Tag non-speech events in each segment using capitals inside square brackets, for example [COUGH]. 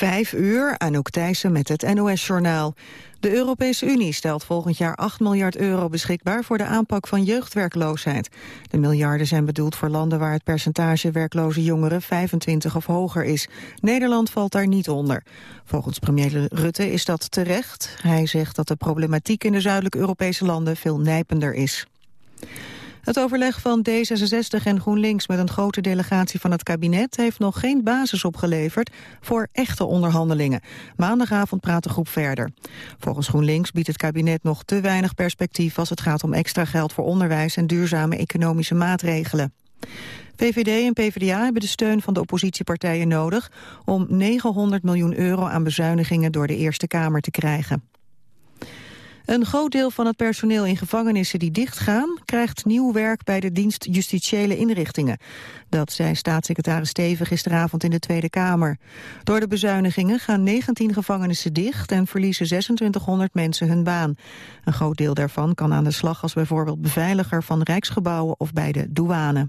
Vijf uur, Anouk Thijssen met het NOS-journaal. De Europese Unie stelt volgend jaar 8 miljard euro beschikbaar voor de aanpak van jeugdwerkloosheid. De miljarden zijn bedoeld voor landen waar het percentage werkloze jongeren 25 of hoger is. Nederland valt daar niet onder. Volgens premier Rutte is dat terecht. Hij zegt dat de problematiek in de zuidelijke Europese landen veel nijpender is. Het overleg van D66 en GroenLinks met een grote delegatie van het kabinet heeft nog geen basis opgeleverd voor echte onderhandelingen. Maandagavond praat de groep verder. Volgens GroenLinks biedt het kabinet nog te weinig perspectief als het gaat om extra geld voor onderwijs en duurzame economische maatregelen. VVD en PvdA hebben de steun van de oppositiepartijen nodig om 900 miljoen euro aan bezuinigingen door de Eerste Kamer te krijgen. Een groot deel van het personeel in gevangenissen die dichtgaan... krijgt nieuw werk bij de dienst justitiële inrichtingen. Dat zei staatssecretaris Steven gisteravond in de Tweede Kamer. Door de bezuinigingen gaan 19 gevangenissen dicht... en verliezen 2600 mensen hun baan. Een groot deel daarvan kan aan de slag als bijvoorbeeld beveiliger... van rijksgebouwen of bij de douane.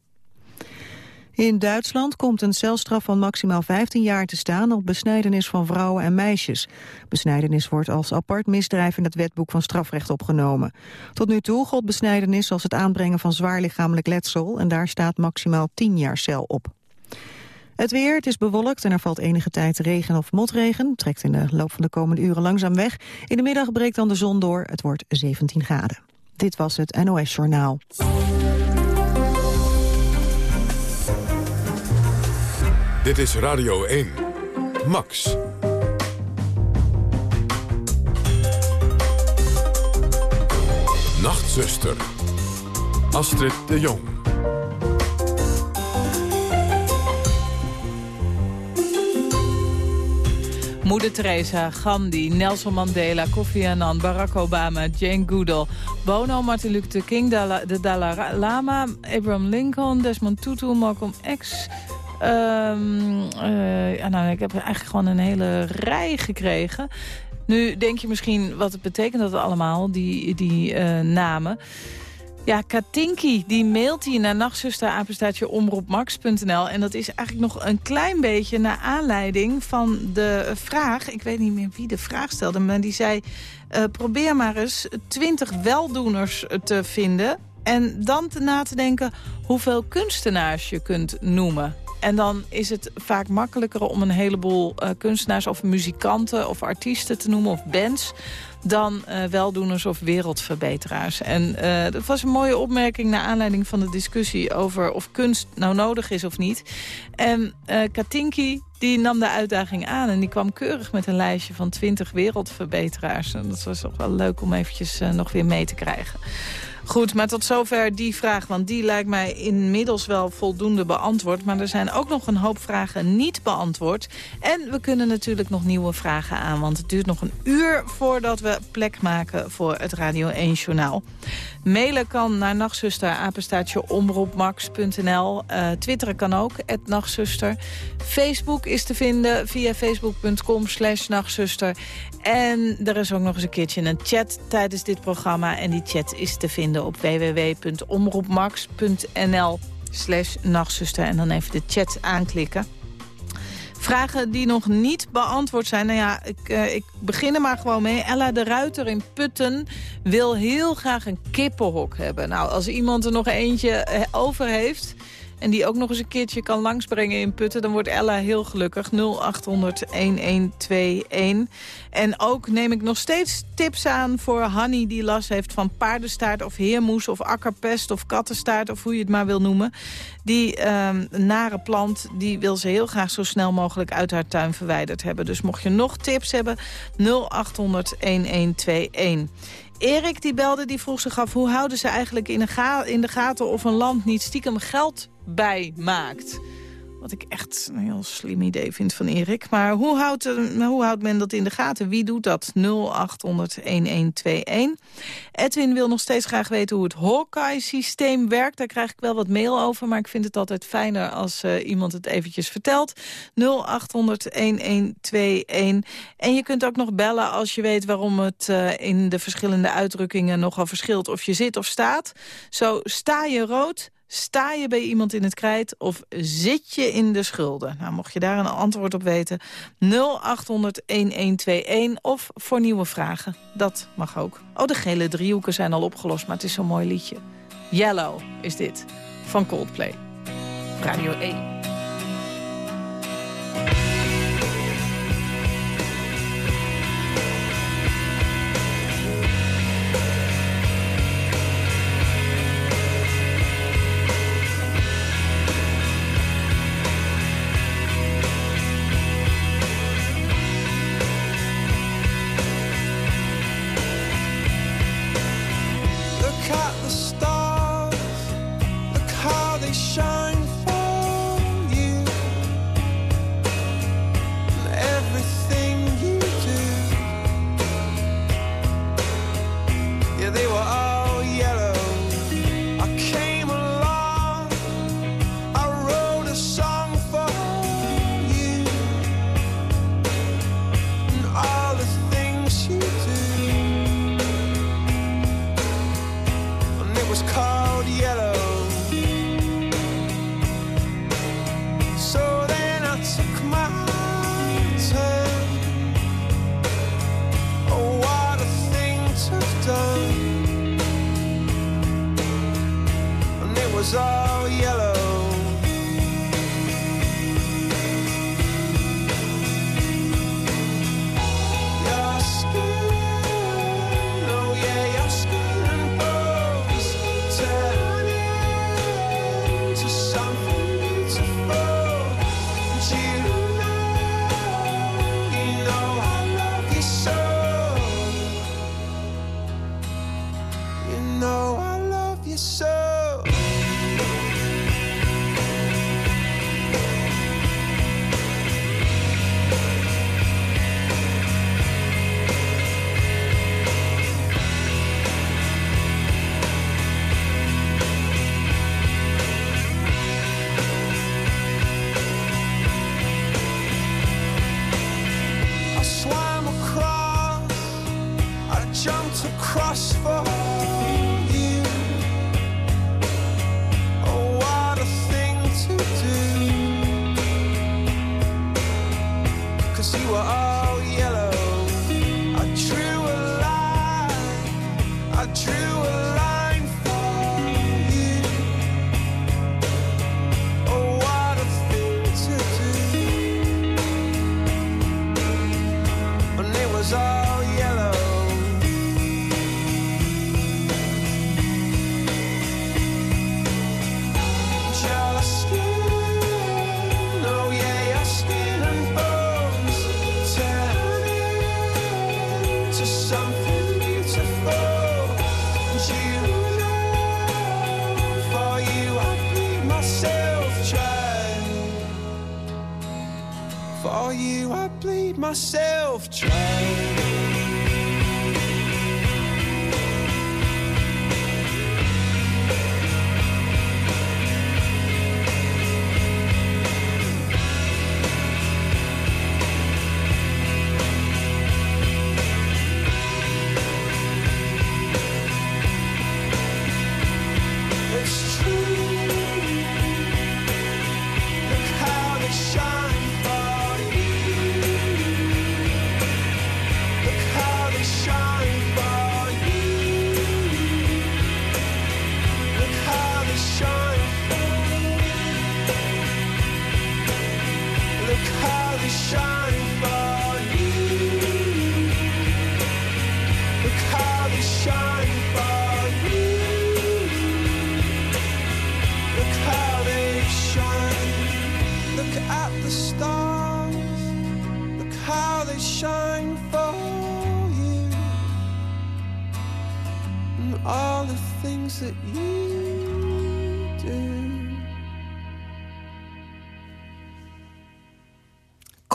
In Duitsland komt een celstraf van maximaal 15 jaar te staan op besnijdenis van vrouwen en meisjes. Besnijdenis wordt als apart misdrijf in het wetboek van strafrecht opgenomen. Tot nu toe gold besnijdenis als het aanbrengen van zwaar lichamelijk letsel en daar staat maximaal 10 jaar cel op. Het weer, het is bewolkt en er valt enige tijd regen of motregen. Trekt in de loop van de komende uren langzaam weg. In de middag breekt dan de zon door. Het wordt 17 graden. Dit was het NOS Journaal. Dit is Radio 1. Max. Nachtzuster. Astrid de Jong. Moeder Teresa, Gandhi, Nelson Mandela, Kofi Annan, Barack Obama, Jane Goodall, Bono, Martin Luther King, de Dalai Lama, Abraham Lincoln, Desmond Tutu, Malcolm X, Um, ja, nou, ik heb eigenlijk gewoon een hele rij gekregen. Nu denk je misschien, wat betekent dat allemaal, die, die uh, namen? Ja, Katinki, die mailt hier naar nachtzuster, omroepmax.nl. En dat is eigenlijk nog een klein beetje naar aanleiding van de vraag... ik weet niet meer wie de vraag stelde, maar die zei... Uh, probeer maar eens twintig weldoeners te vinden... en dan na te denken hoeveel kunstenaars je kunt noemen. En dan is het vaak makkelijker om een heleboel uh, kunstenaars of muzikanten of artiesten te noemen of bands dan uh, weldoeners of wereldverbeteraars. En uh, dat was een mooie opmerking naar aanleiding van de discussie over of kunst nou nodig is of niet. En uh, Katinki die nam de uitdaging aan en die kwam keurig met een lijstje van 20 wereldverbeteraars. En dat was toch wel leuk om eventjes nog weer mee te krijgen. Goed, maar tot zover die vraag, want die lijkt mij inmiddels wel voldoende beantwoord. Maar er zijn ook nog een hoop vragen niet beantwoord. En we kunnen natuurlijk nog nieuwe vragen aan, want het duurt nog een uur voordat we plek maken voor het Radio 1 Journaal. Mailen kan naar nachtzuster, apenstaartje omroepmax.nl. Uh, twitteren kan ook, het nachtzuster. Facebook is te vinden via facebook.com slash nachtzuster. En er is ook nog eens een keertje een chat tijdens dit programma. En die chat is te vinden op www.omroepmax.nl slash nachtzuster. En dan even de chat aanklikken. Vragen die nog niet beantwoord zijn. Nou ja, ik, uh, ik begin er maar gewoon mee. Ella de Ruiter in Putten wil heel graag een kippenhok hebben. Nou, als iemand er nog eentje eh, over heeft en die ook nog eens een keertje kan langsbrengen in Putten... dan wordt Ella heel gelukkig. 0800-1121. En ook neem ik nog steeds tips aan voor Hanny die last heeft van paardenstaart... of heermoes of akkerpest of kattenstaart of hoe je het maar wil noemen. Die um, nare plant die wil ze heel graag zo snel mogelijk uit haar tuin verwijderd hebben. Dus mocht je nog tips hebben, 0800-1121. Erik die belde, die vroeg zich af... hoe houden ze eigenlijk in, in de gaten of een land niet stiekem geld bijmaakt? Wat ik echt een heel slim idee vind van Erik. Maar hoe houdt, hoe houdt men dat in de gaten? Wie doet dat? 0800-1121. Edwin wil nog steeds graag weten hoe het Hawkeye-systeem werkt. Daar krijg ik wel wat mail over. Maar ik vind het altijd fijner als uh, iemand het eventjes vertelt. 0800-1121. En je kunt ook nog bellen als je weet waarom het uh, in de verschillende uitdrukkingen nogal verschilt. Of je zit of staat. Zo sta je rood Sta je bij iemand in het krijt of zit je in de schulden? Nou, mocht je daar een antwoord op weten, 0800-1121 of voor nieuwe vragen. Dat mag ook. Oh, de gele driehoeken zijn al opgelost, maar het is zo'n mooi liedje. Yellow is dit, van Coldplay. Radio 1.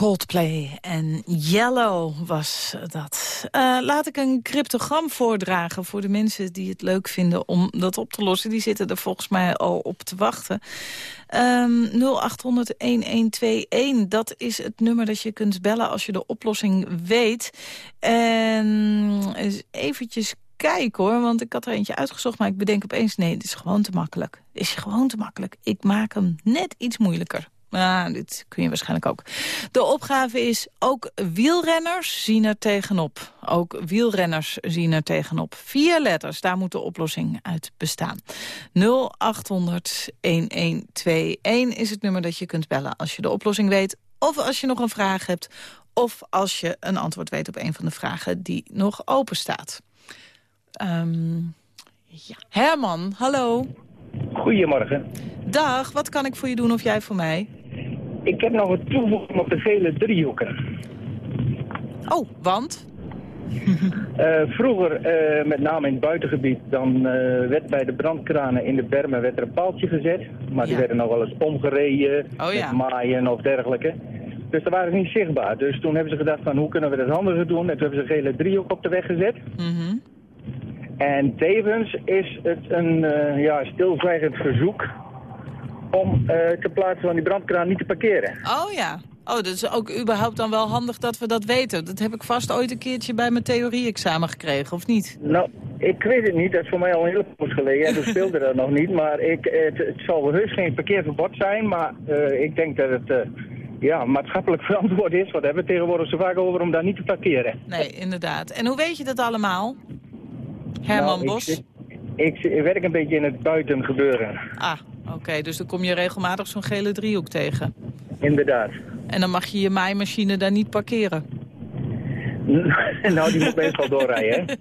Coldplay en Yellow was dat. Uh, laat ik een cryptogram voordragen voor de mensen die het leuk vinden om dat op te lossen. Die zitten er volgens mij al op te wachten. Um, ehm, 0800-1121, dat is het nummer dat je kunt bellen als je de oplossing weet. En eens eventjes kijken hoor, want ik had er eentje uitgezocht... maar ik bedenk opeens, nee, dit is gewoon te makkelijk. Dit is gewoon te makkelijk. Ik maak hem net iets moeilijker. Nou, dit kun je waarschijnlijk ook. De opgave is, ook wielrenners zien er tegenop. Ook wielrenners zien er tegenop. Vier letters, daar moet de oplossing uit bestaan. 0800-1121 is het nummer dat je kunt bellen als je de oplossing weet... of als je nog een vraag hebt... of als je een antwoord weet op een van de vragen die nog open staat. Um, ja. Herman, hallo. Goedemorgen. Dag, wat kan ik voor je doen of jij voor mij? Ik heb nog een toevoeging op de gele driehoeken. Oh, want? uh, [LAUGHS] vroeger, uh, met name in het buitengebied, dan uh, werd bij de brandkranen in de bermen werd er een paaltje gezet. Maar die werden nog wel eens omgereden, oh, ja. met maaien of dergelijke. Dus dat waren niet zichtbaar. Dus toen hebben ze gedacht van hoe kunnen we dat handiger doen. En toen hebben ze een gele driehoek op de weg gezet. Mm En tevens is het een ja, stilzwijgend verzoek om uh, ter plaatse van die brandkraan niet te parkeren. Oh ja. Oh, dat is ook überhaupt dan wel handig dat we dat weten. Dat heb ik vast ooit een keertje bij mijn theorie-examen gekregen, of niet? Nou, ik weet het niet. Dat is voor mij al een hele poos geleden. Toen speelde dat nog niet. Maar ik, het, het zal heus geen parkeerverbod zijn. Maar uh, ik denk dat het... Uh, ja, maatschappelijk verantwoord is. Wat hebben we tegenwoordig zo vaak over om daar niet te parkeren. Nee, inderdaad. En hoe weet je dat allemaal? Herman nou, Bos? Ik, ik, werk een beetje in het buitengebeuren. Ah, Oké, dus dan kom je regelmatig zo'n gele driehoek tegen? Inderdaad. En dan mag je je maaimachine daar niet parkeren? [LAUGHS] nou, die moet meestal doorrijden, [LAUGHS]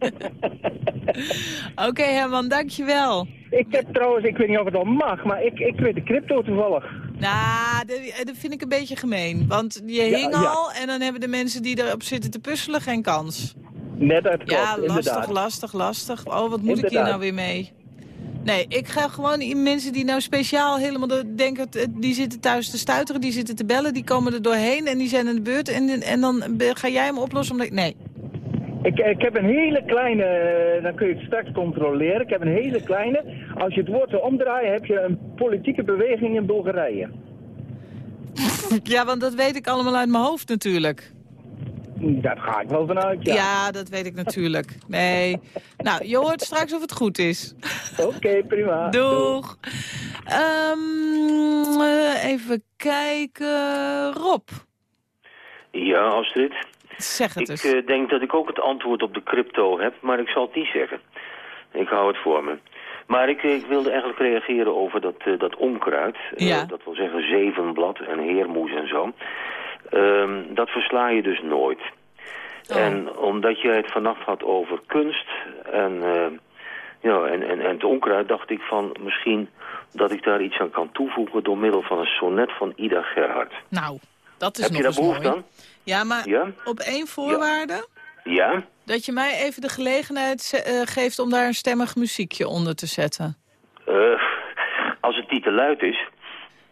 Oké, okay, Herman, dankjewel. Ik heb trouwens, ik weet niet of het al mag, maar ik, ik weet de crypto toevallig. Nou, dat, vind ik een beetje gemeen. Want je hing al en dan hebben de mensen die erop zitten te puzzelen geen kans. Net uit Ja, lastig, inderdaad. lastig, lastig. Oh, wat moet ik hier nou weer mee? Nee, ik ga gewoon mensen die nou speciaal helemaal de, denken... die zitten thuis te stuiteren, die zitten te bellen... die komen er doorheen en die zijn in de beurt... en, en dan ga jij hem oplossen omdat... Nee. Ik, ik heb een hele kleine, eh, dan kun je het straks controleren. Ik heb een hele kleine. Als je het woord zou omdraaien, heb je een politieke beweging in Bulgarije. [LAUGHS] Ja, want dat weet ik allemaal uit mijn hoofd natuurlijk. Daar ga ik wel vanuit, ja. Ja, dat weet ik natuurlijk. Nee. Nou, je hoort straks of het goed is. Oké, prima. Doeg. Um, even kijken. Rob. Ja, Astrid. Zeg het eens. Ik uh, denk dat ik ook het antwoord op de crypto heb, maar ik zal het niet zeggen. Ik hou het voor me. Maar ik, ik wilde eigenlijk reageren over dat, uh, dat onkruid. Ja. Uh, dat wil zeggen zevenblad en heermoes en zo. Um, dat versla je dus nooit. Oh. En omdat jij het vannacht had over kunst en, uh, ja, en, en, en het onkruid... dacht ik van misschien dat ik daar iets aan kan toevoegen... door middel van een sonnet van Ida Gerhard. Nou, dat is Heb nog je daar behoefte aan? Ja, maar ja? op één voorwaarde... Ja? Dat je mij even de gelegenheid uh, geeft om daar een stemmig muziekje onder te zetten. Uh, als het niet te luid is...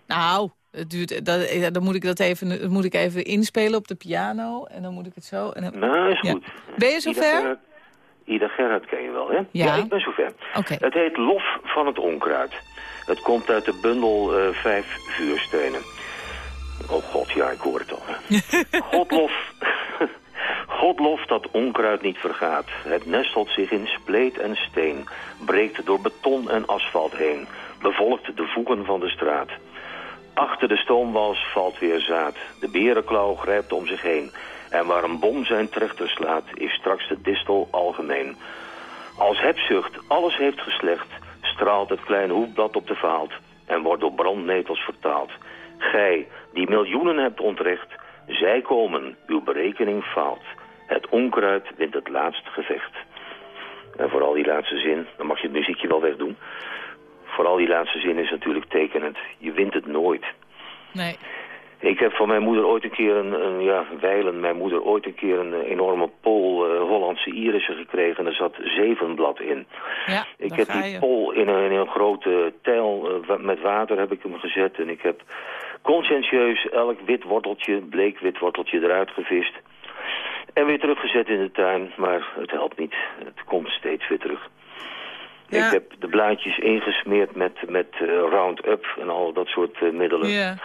Nou, het duurt, dat, eh, dan moet ik dat even, moet ik even inspelen op de piano. En dan moet ik het zo... En dan, nou, is goed. Ben je zover? Ida Gerhard ken je wel, hè? Ja. ik ben zover. Okay. Het heet Lof van het Onkruid. Het komt uit de bundel uh, Vijf Vuurstenen. Oh god, ja, ik hoor het al. [LAUGHS] Godlof... [LAUGHS] Godlof dat onkruid niet vergaat. Het nestelt zich in spleet en steen. Breekt door beton en asfalt heen. Bevolkt de voegen van de straat. Achter de stoomwals valt weer zaad. De berenklauw grijpt om zich heen. En waar een bom zijn trechter slaat, is straks de distel algemeen. Als hebzucht alles heeft geslecht, straalt het kleine hoefblad op de vaalt... en wordt door brandnetels vertaald. Gij, die miljoenen hebt ontrecht, zij komen, uw berekening faalt. Het onkruid wint het laatst gevecht. En vooral die laatste zin, dan mag je het muziekje wel wegdoen vooral die laatste zin is natuurlijk tekenend. Je wint het nooit. Nee. Ik heb van mijn moeder ooit een keer een, een ja, wijlen, mijn moeder ooit een keer een enorme pol uh, Hollandse irissen gekregen. En er zat zevenblad in. Ja, ik heb die pol in een, in een grote tijl uh, met water heb ik hem gezet. En ik heb conscientieus elk wit worteltje, bleek wit worteltje eruit gevist. En weer teruggezet in de tuin, maar het helpt niet. Het komt steeds weer terug. Ja. Ik heb de blaadjes ingesmeerd met, met uh, Roundup en al dat soort uh, middelen. Ja.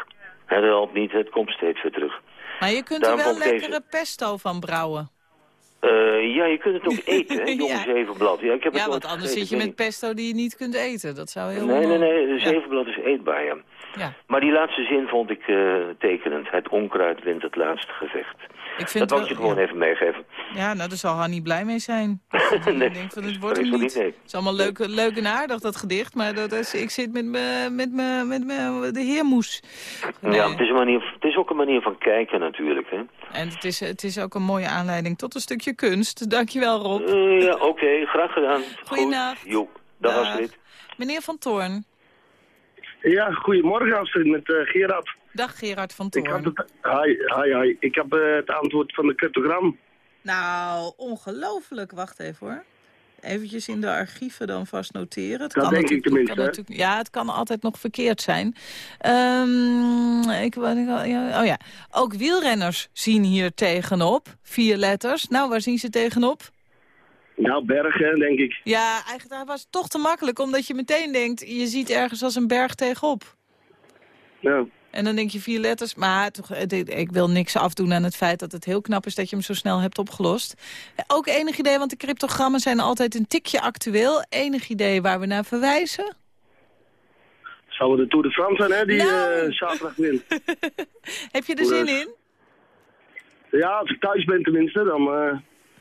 Het helpt niet, het komt steeds weer terug. Maar je kunt Daarom er wel lekkere deze... pesto van brouwen. Uh, ja, je kunt het ook [LAUGHS] eten, hè, jonge ja. zevenblad. Ja, ik heb ja het want anders zit je met pesto die je niet kunt eten. Dat zou heel Nee, nee, nee, de zevenblad is eetbaar, ja. Ja. Maar die laatste zin vond ik uh, tekenend. Het onkruid wint het laatste gevecht. Ik vind dat wil ik je gewoon ja. even meegeven. Ja, nou, daar zal Hanny blij mee zijn. [LAUGHS] nee, ik denk van, het wordt hem niet. Het is allemaal leuk, leuk en aardig, dat gedicht. Maar dat is, ik zit met, me, met, me, met me, de heermoes. Nee. Ja, het is, een manier, het is ook een manier van kijken natuurlijk. Hè? En het is, het is ook een mooie aanleiding tot een stukje kunst. Dankjewel, Rob. Uh, ja, oké. Okay. Graag gedaan. Goeienacht. Goed. Jo, dag, dag. Astrid. Meneer Van Toorn. Ja, goedemorgen Astrid, met uh, Gerard. Dag Gerard van Toorn. Ik heb het, hi, hi, hi. Ik heb uh, het antwoord van de cryptogram. Nou, ongelooflijk. Wacht even hoor. Eventjes in de archieven dan vast noteren. Het dat kan denk ik tenminste. Kan ja, het kan altijd nog verkeerd zijn. Um, ik, ja, oh ja. Ook wielrenners zien hier tegenop. Vier letters. Nou, waar zien ze tegenop? Nou, bergen, denk ik. Ja, eigenlijk was toch te makkelijk, omdat je meteen denkt... je ziet ergens als een berg tegenop. Ja. En dan denk je vier letters, maar toch, ik wil niks afdoen aan het feit dat het heel knap is dat je hem zo snel hebt opgelost. Ook enig idee, want de cryptogrammen zijn altijd een tikje actueel. Enig idee waar we naar verwijzen? Zou het de Tour de France zijn, hè, die nou. uh, zaterdag wint. [LAUGHS] Heb je er zin in? Ja, als ik thuis ben tenminste, dan uh,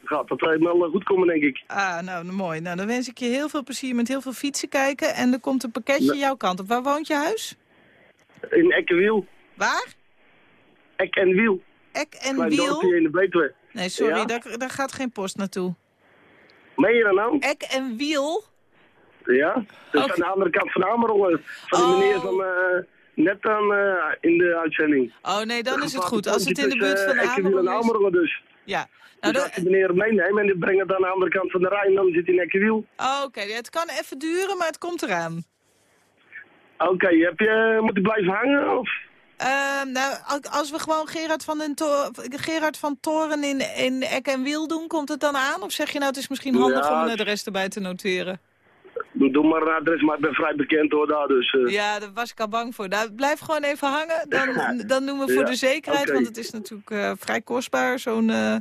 gaat dat helemaal goed komen, denk ik. Ah, nou, mooi. Nou, dan wens ik je heel veel plezier met heel veel fietsen kijken. En er komt een pakketje jouw kant op. Waar woont je huis? In Ekkenwiel. Waar? Ek en Wiel. Ek en Klein Wiel? in de Betuwe. Nee, sorry, Ja. daar, daar gaat geen post naartoe. Meen je dat nou? Ek en Wiel? Ja. Dat is aan de andere kant van Amerongen. Van Oh. de meneer van eh, net dan eh, in de uitzending. Oh nee, dan is het goed. Als het in de buurt van eh, is... Amerongen dus. Ja. Nou, Dus als die meneer meeneemt en die brengt het dan aan de andere kant van de Rijn, dan zit hij in Ekkenwiel. Oh, Oké, het kan even duren, maar het komt eraan. Oké, heb je moeten blijven hangen? Of? Ehm, nou, al- als we gewoon Gerard van, den Gerard van Toren in, in Ek en Wiel doen, komt het dan aan? Of zeg je nou, het is misschien handig Ja, om de rest erbij te noteren? Doe maar een adres, maar ik ben vrij bekend hoor daar, dus... eh, Ja, daar was ik al bang voor. Nou, blijf gewoon even hangen. Dan, dan doen we voor Ja, de zekerheid, want het is natuurlijk eh, vrij kostbaar, zo'n... eh, ja.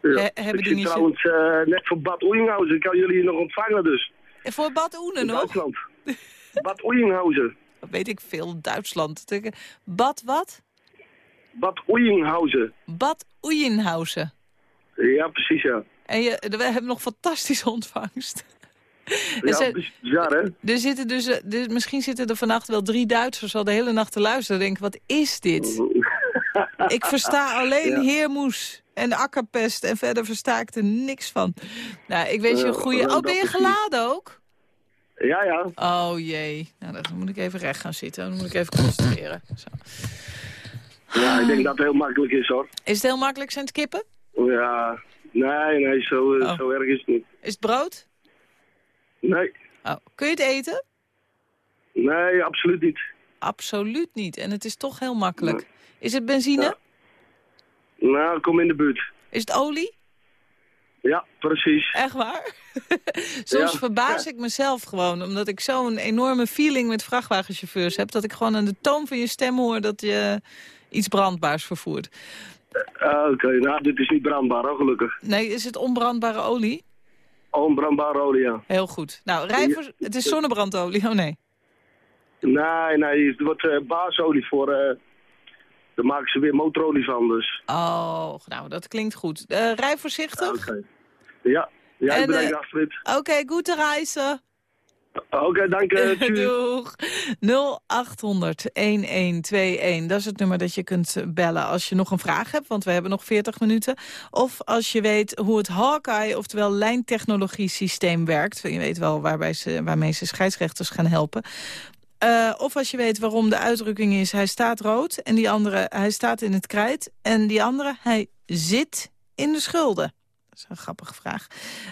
he- hebben ik zit trouwens net voor Bad Oeyenhausen. Ik kan jullie hier nog ontvangen dus. voor Bad Oene In nog? Duitsland. Bad Oeyenhausen. Wat [LAUGHS] weet ik veel, Duitsland. Bad wat? Bad Oeyenhausen. Bad Oeyenhausen. Ja, precies ja. En je, we hebben nog fantastische ontvangst. Ja, zijn- bizar hè? er zitten dus, eh, dus, misschien zitten er vannacht wel drie Duitsers al de hele nacht te luisteren. Denken, wat is dit? [LAUGHS] Ik versta alleen Ja. heermoes en akkerpest en verder versta ik er niks van. Nou, ik wens je een Ja, goede... wel, Oh, ben je geladen ook? Ja, ja. Oh jee, nou, dan moet ik even recht gaan zitten. Dan moet ik even concentreren. Zo. Ja, ik denk dat het heel makkelijk is hoor. Is het heel makkelijk zijn het kippen? Ja, nee, nee, zo, eh, Oh. zo erg is het niet. Is het brood? Nee, Oh. Kun je het eten? nee, absoluut niet. Absoluut niet. En het is toch heel makkelijk. Is het benzine? Ja. Nou, kom in de buurt. Is het olie? Ja, precies. Echt waar? [LAUGHS] Soms Ja. verbaas ik mezelf gewoon, omdat ik zo'n enorme feeling met vrachtwagenchauffeurs heb, dat ik gewoon aan de toon van je stem hoor dat je iets brandbaars vervoert. Ah, Oké, nou, dit is niet brandbaar hoor, gelukkig. Nee, is het onbrandbare olie? Onbrandbare olie, ja. Heel goed. Nou, rij voor... het is zonnebrandolie. Oh nee. Nee, nee, het wordt eh baasolie voor... eh daar maken ze weer motorolie van, dus... Oh, nou, dat klinkt goed. Eh, rij voorzichtig. Oké. Ja, ja, En, ik bedankt Astrid. Oké, goede reizen. Oké, dank je. [LAUGHS] Tjus. Doeg. 0800-1121. Dat is het nummer dat je kunt bellen als je nog een vraag hebt. Want we hebben nog 40 minuten. Of als je weet hoe het Hawkeye, oftewel lijntechnologie systeem werkt. Je weet wel waarbij ze, waarmee ze scheidsrechters gaan helpen. Eh, of als je weet waarom de uitdrukking is, hij staat rood. En die andere, hij staat in het krijt. En die andere, hij zit in de schulden. Dat is een grappige vraag.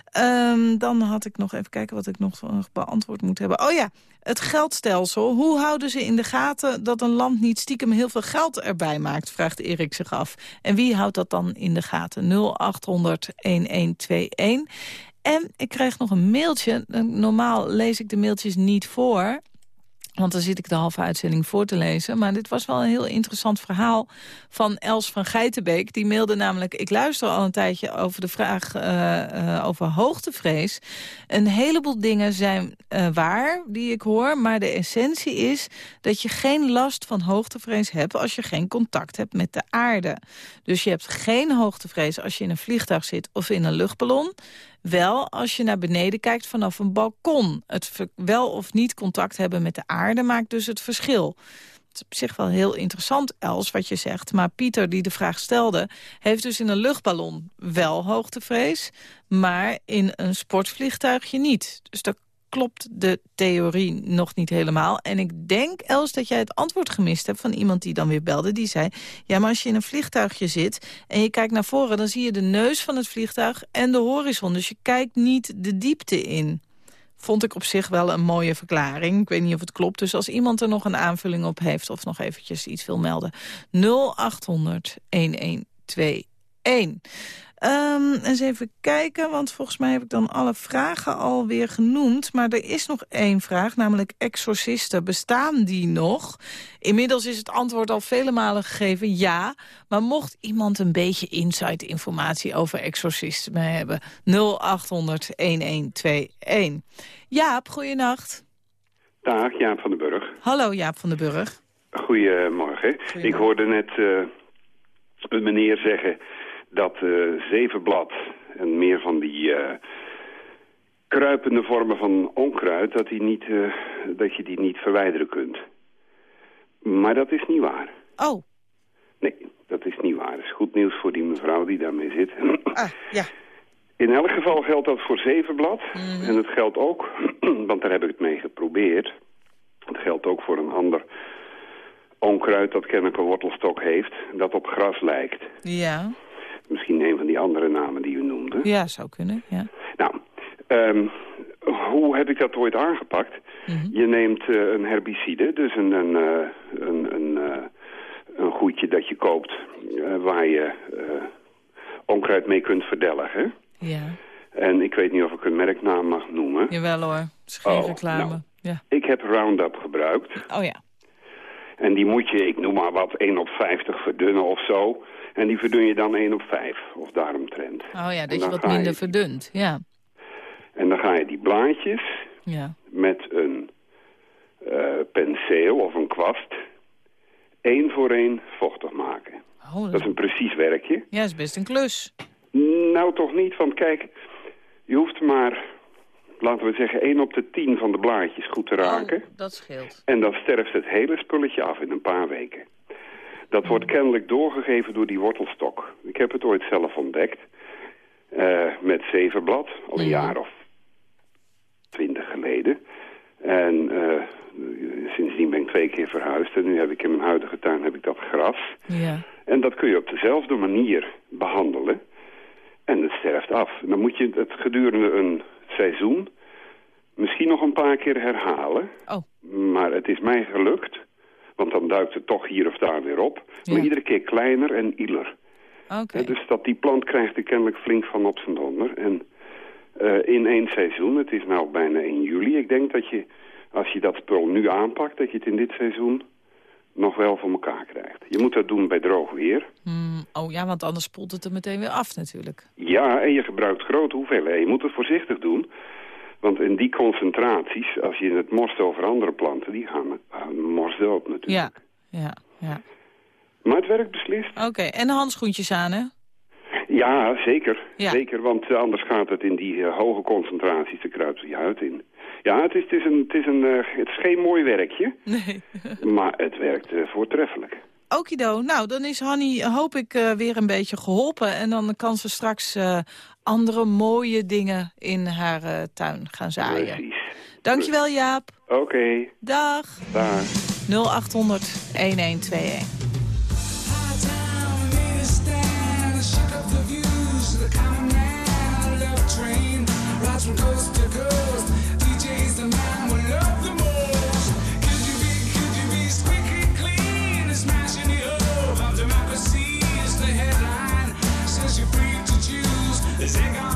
Ehm, dan had ik nog even kijken wat ik nog beantwoord moet hebben. Oh ja, het geldstelsel. Hoe houden ze in de gaten dat een land niet stiekem heel veel geld erbij maakt? Vraagt Erik zich af. En wie houdt dat dan in de gaten? 0800 1121. En ik krijg nog een mailtje. Normaal lees ik de mailtjes niet voor. Want dan zit ik de halve uitzending voor te lezen. Maar dit was wel een heel interessant verhaal van Els van Geitenbeek. Die mailde namelijk, ik luister al een tijdje over de vraag uh, uh, over hoogtevrees. Een heleboel dingen zijn uh, waar die ik hoor. Maar de essentie is dat je geen last van hoogtevrees hebt... als je geen contact hebt met de aarde. Dus je hebt geen hoogtevrees als je in een vliegtuig zit of in een luchtballon. Wel als je naar beneden kijkt vanaf een balkon. Het wel of niet contact hebben met de aarde maakt dus het verschil. Het is op zich wel heel interessant, Els, wat je zegt. Maar Pieter, die de vraag stelde, heeft dus in een luchtballon wel hoogtevrees... maar in een sportvliegtuigje niet. Dus daar klopt de theorie nog niet helemaal. En ik denk, Els, dat jij het antwoord gemist hebt van iemand die dan weer belde. Die zei, ja, maar als je in een vliegtuigje zit en je kijkt naar voren... dan zie je de neus van het vliegtuig en de horizon. Dus je kijkt niet de diepte in. Vond ik op zich wel een mooie verklaring. Ik weet niet of het klopt. Dus als iemand er nog een aanvulling op heeft of nog eventjes iets wil melden... 0800 1121. Um, eens even kijken, want volgens mij heb ik dan alle vragen alweer genoemd. Maar er is nog één vraag, namelijk exorcisten. Bestaan die nog? Inmiddels is het antwoord al vele malen gegeven, ja. Maar mocht iemand een beetje insight informatie over exorcisten hebben... 0800-1121. Jaap, goeienacht. Dag, Jaap van den Burg. Hallo, Jaap van den Burg. Goedemorgen. Ik hoorde net uh, een meneer zeggen dat uh, zevenblad en meer van die uh, kruipende vormen van onkruid... Dat, die niet, uh, dat je die niet verwijderen kunt. Maar dat is niet waar. Oh. Nee, dat is niet waar. Dat is goed nieuws voor die mevrouw die daarmee zit. Ah, ja. In elk geval geldt dat voor zevenblad. Mhm. En het geldt ook, [CLEARS THROAT] want daar heb ik het mee geprobeerd... het geldt ook voor een ander onkruid dat kennelijk een wortelstok heeft... dat op gras lijkt. Ja. Misschien een van die andere namen die u noemde. Ja, zou kunnen, ja. Nou, um, hoe heb ik dat ooit aangepakt? Mm -hmm. Je neemt uh, een herbicide, dus een, een, uh, een, een, uh, een goedje dat je koopt... waar je onkruid mee kunt verdelgen. Ja. En ik weet niet of ik een merknaam mag noemen. Jawel hoor, het is geen oh, reclame. Nou, ja. Ik heb Roundup gebruikt. Oh ja. En die moet je, ik noem maar wat, 1 op 50 verdunnen of zo... En die verdun je dan 1 op 5, of daaromtrent. Oh ja, dat je wat minder je... verdunt, ja. En dan ga je die blaadjes ja. met een uh, penseel of een kwast... één voor één vochtig maken. Oh, dat... dat is een precies werkje. Ja, dat is best een klus. Nou, toch niet, want kijk, je hoeft maar... Laten we zeggen, 1 op de 10 van de blaadjes goed te raken. Oh, dat scheelt. En dan sterft het hele spulletje af in een paar weken. Dat wordt kennelijk doorgegeven door die wortelstok. Ik heb het ooit zelf ontdekt. Uh, met zevenblad, al een jaar of twintig geleden. En uh, sindsdien ben ik twee keer verhuisd. En nu heb ik in mijn huidige tuin heb ik dat gras. Ja. En dat kun je op dezelfde manier behandelen. En het sterft af. Dan moet je het gedurende een seizoen misschien nog een paar keer herhalen. Oh. Maar het is mij gelukt want dan duikt het toch hier of daar weer op. Ja. Maar iedere keer kleiner en ieler. Oké. Okay. Dus dat die plant krijgt er kennelijk flink van op zijn donder. En uh, in één seizoen, het is nou bijna in juli... ik denk dat je, als je dat spul nu aanpakt... dat je het in dit seizoen nog wel voor elkaar krijgt. Je moet dat doen bij droog weer. Mm, oh ja, want anders spoelt het er meteen weer af natuurlijk. Ja, en je gebruikt grote hoeveelheden. Je moet het voorzichtig doen... Want in die concentraties, als je het morst over andere planten, die gaan uh, mors dood natuurlijk. Ja, ja, ja. Maar het werkt beslist. Oké, okay. en de handschoentjes aan, hè? Ja, zeker. Ja. Zeker, want anders gaat het in die uh, hoge concentraties, de kruipt je huid in. Ja, het is, het is, een, het is, een, uh, het is geen mooi werkje, Nee. [LAUGHS] maar het werkt voortreffelijk. Okido, nou dan is Hanny, hoop ik, uh, weer een beetje geholpen. En dan kan ze straks uh, andere mooie dingen in haar uh, tuin gaan zaaien. Precies. Dankjewel Jaap. Oké. Dag. Dag. 0800 1121. Ziggy.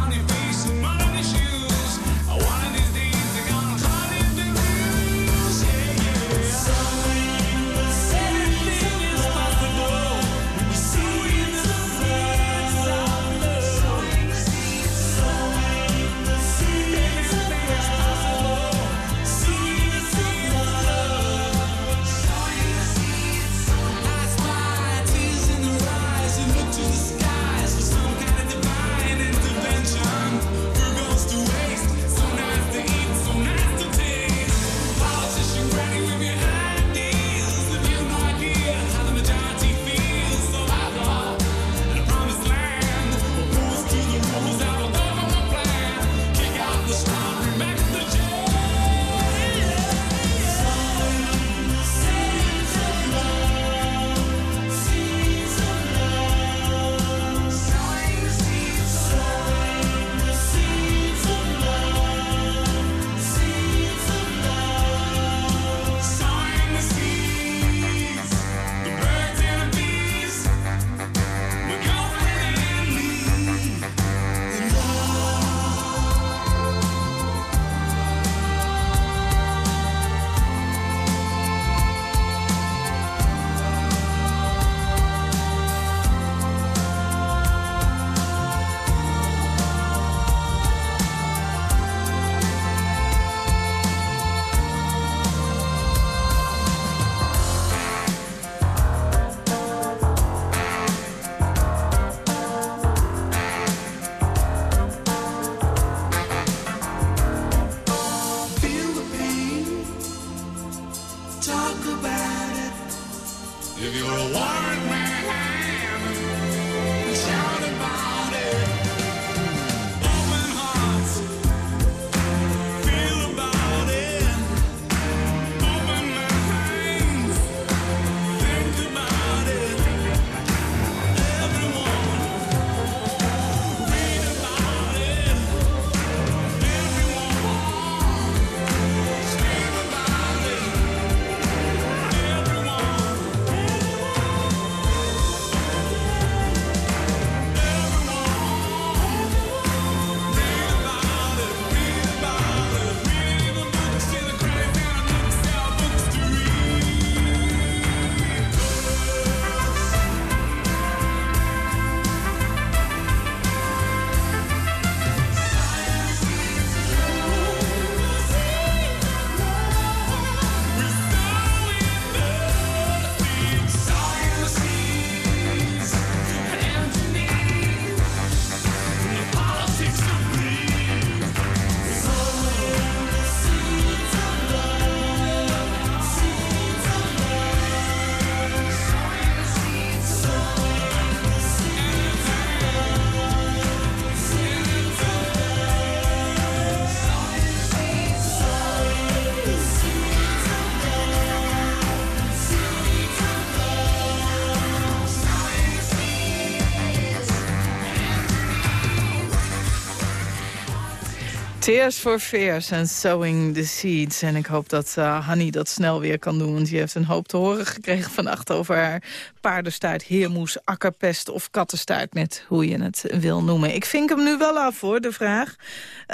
Tears for Fears en Sowing the Seeds. En ik hoop dat uh, Hanny dat snel weer kan doen. Want die heeft een hoop te horen gekregen vannacht over haar paardenstaart, heermoes, akkerpest of kattenstaart. Net hoe je het wil noemen. Ik vink hem nu wel af hoor, de vraag.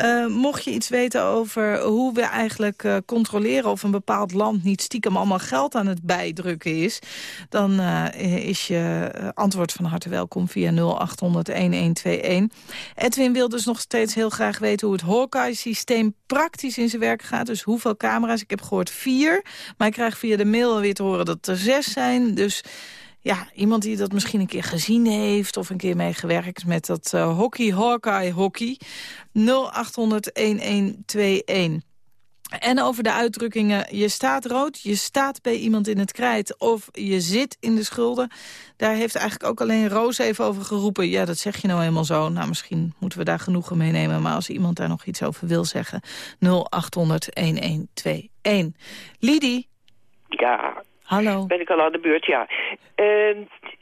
Uh, mocht je iets weten over hoe we eigenlijk uh, controleren of een bepaald land niet stiekem allemaal geld aan het bijdrukken is. Dan is je antwoord van harte welkom via 0800-1121. Edwin wil dus nog steeds heel graag weten hoe het Hawkeye systeem praktisch in zijn werk gaat. Dus hoeveel camera's? Ik heb gehoord vier. Maar ik krijg via de mail weer te horen dat er zes zijn. Dus ja, iemand die dat misschien een keer gezien heeft... of een keer meegewerkt met dat uh, hockey, Hawkeye hockey. 0800-1121. En over de uitdrukkingen, je staat rood, je staat bij iemand in het krijt... of je zit in de schulden. Daar heeft eigenlijk ook alleen Roos even over geroepen. Ja, dat zeg je nou eenmaal zo. Nou, misschien moeten we daar genoegen mee nemen. Maar als iemand daar nog iets over wil zeggen... 0800-1121. Lidie? Ja. Hallo. Ben ik al aan de beurt, ja. Uh,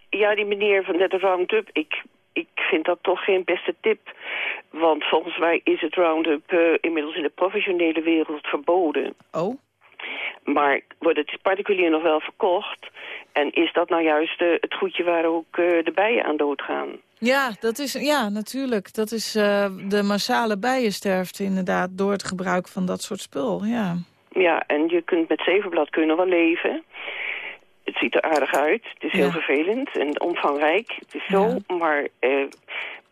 ja, die meneer van Net Roundup, ik, ik vind dat toch geen beste tip. Want volgens mij is het Roundup uh, inmiddels in de professionele wereld verboden. Oh. Maar wordt het particulier nog wel verkocht? En is dat nou juist uh, het goedje waar ook uh, de bijen aan doodgaan? Ja, dat is, ja, natuurlijk. Dat is de massale bijensterfte inderdaad door het gebruik van dat soort spul, ja. Ja, en je kunt met zevenblad kunnen wel leven. Het ziet er aardig uit. Het is heel Ja. vervelend en omvangrijk. Het is zo, maar eh,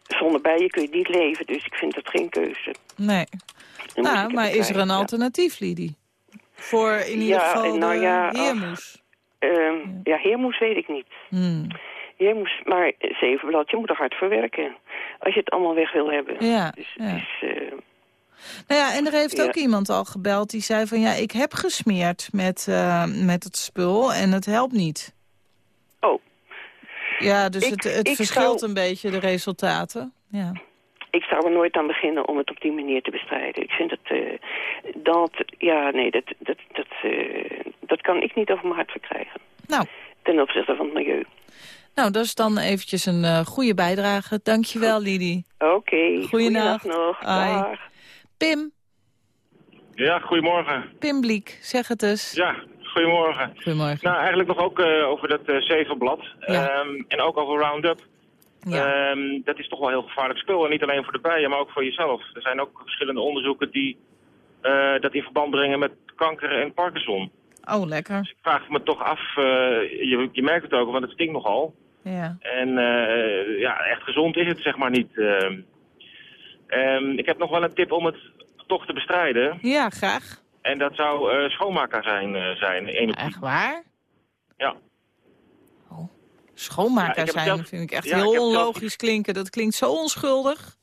zonder bijen kun je niet leven. Dus ik vind dat geen keuze. Nee. Dan Nou, maar is er een alternatief, Lidie? Voor in ieder Ja, geval nou de ach. heermoes. Ehm, ja, heermoes weet ik niet. Hmm. Heermoes, maar zevenblad, je moet er hard voor werken. Als je het allemaal weg wil hebben. Ja, Dus ja. Nou ja, en er heeft Ja. ook iemand al gebeld die zei van... ja, ik heb gesmeerd met, eh, met het spul en het helpt niet. Oh. Ja, dus Ik- het, het verschilt zou- een beetje, de resultaten. Ja. Ik zou er nooit aan beginnen om het op die manier te bestrijden. Ik vind het, eh, dat, ja, nee, dat, dat, dat, eh, dat kan ik niet over mijn hart verkrijgen. Nou. Ten opzichte van het milieu. Nou, dat is dan eventjes een goede bijdrage. Dankjewel, Lidie. Oké, Goeienacht. nog. Hoi. Dag. Pim, Ja, goedemorgen. Pim Bliek, zeg het eens. Ja, goedemorgen. Goedemorgen. Nou, eigenlijk nog ook eh, over dat eh zevenblad. Ja. Ehm, en ook over Roundup. Ja. Ehm, dat is toch wel heel gevaarlijk spul. En niet alleen voor de bijen, maar ook voor jezelf. Er zijn ook verschillende onderzoeken die eh, dat in verband brengen met kanker en Parkinson. Oh, lekker. Ik vraag me toch af, je, je merkt het ook, want het stinkt nogal. Ja. En ja, echt gezond is het zeg maar niet. Ehm, ik heb nog wel een tip om het toch te bestrijden. ja, graag. En dat zou eh, schoonmaker zijn. tien. Echt waar? Ja. Schoonmaker Ja, ik heb het zijn zelf- vind ik echt Ja, ik heel zelf- onlogisch klinken. Dat klinkt zo onschuldig.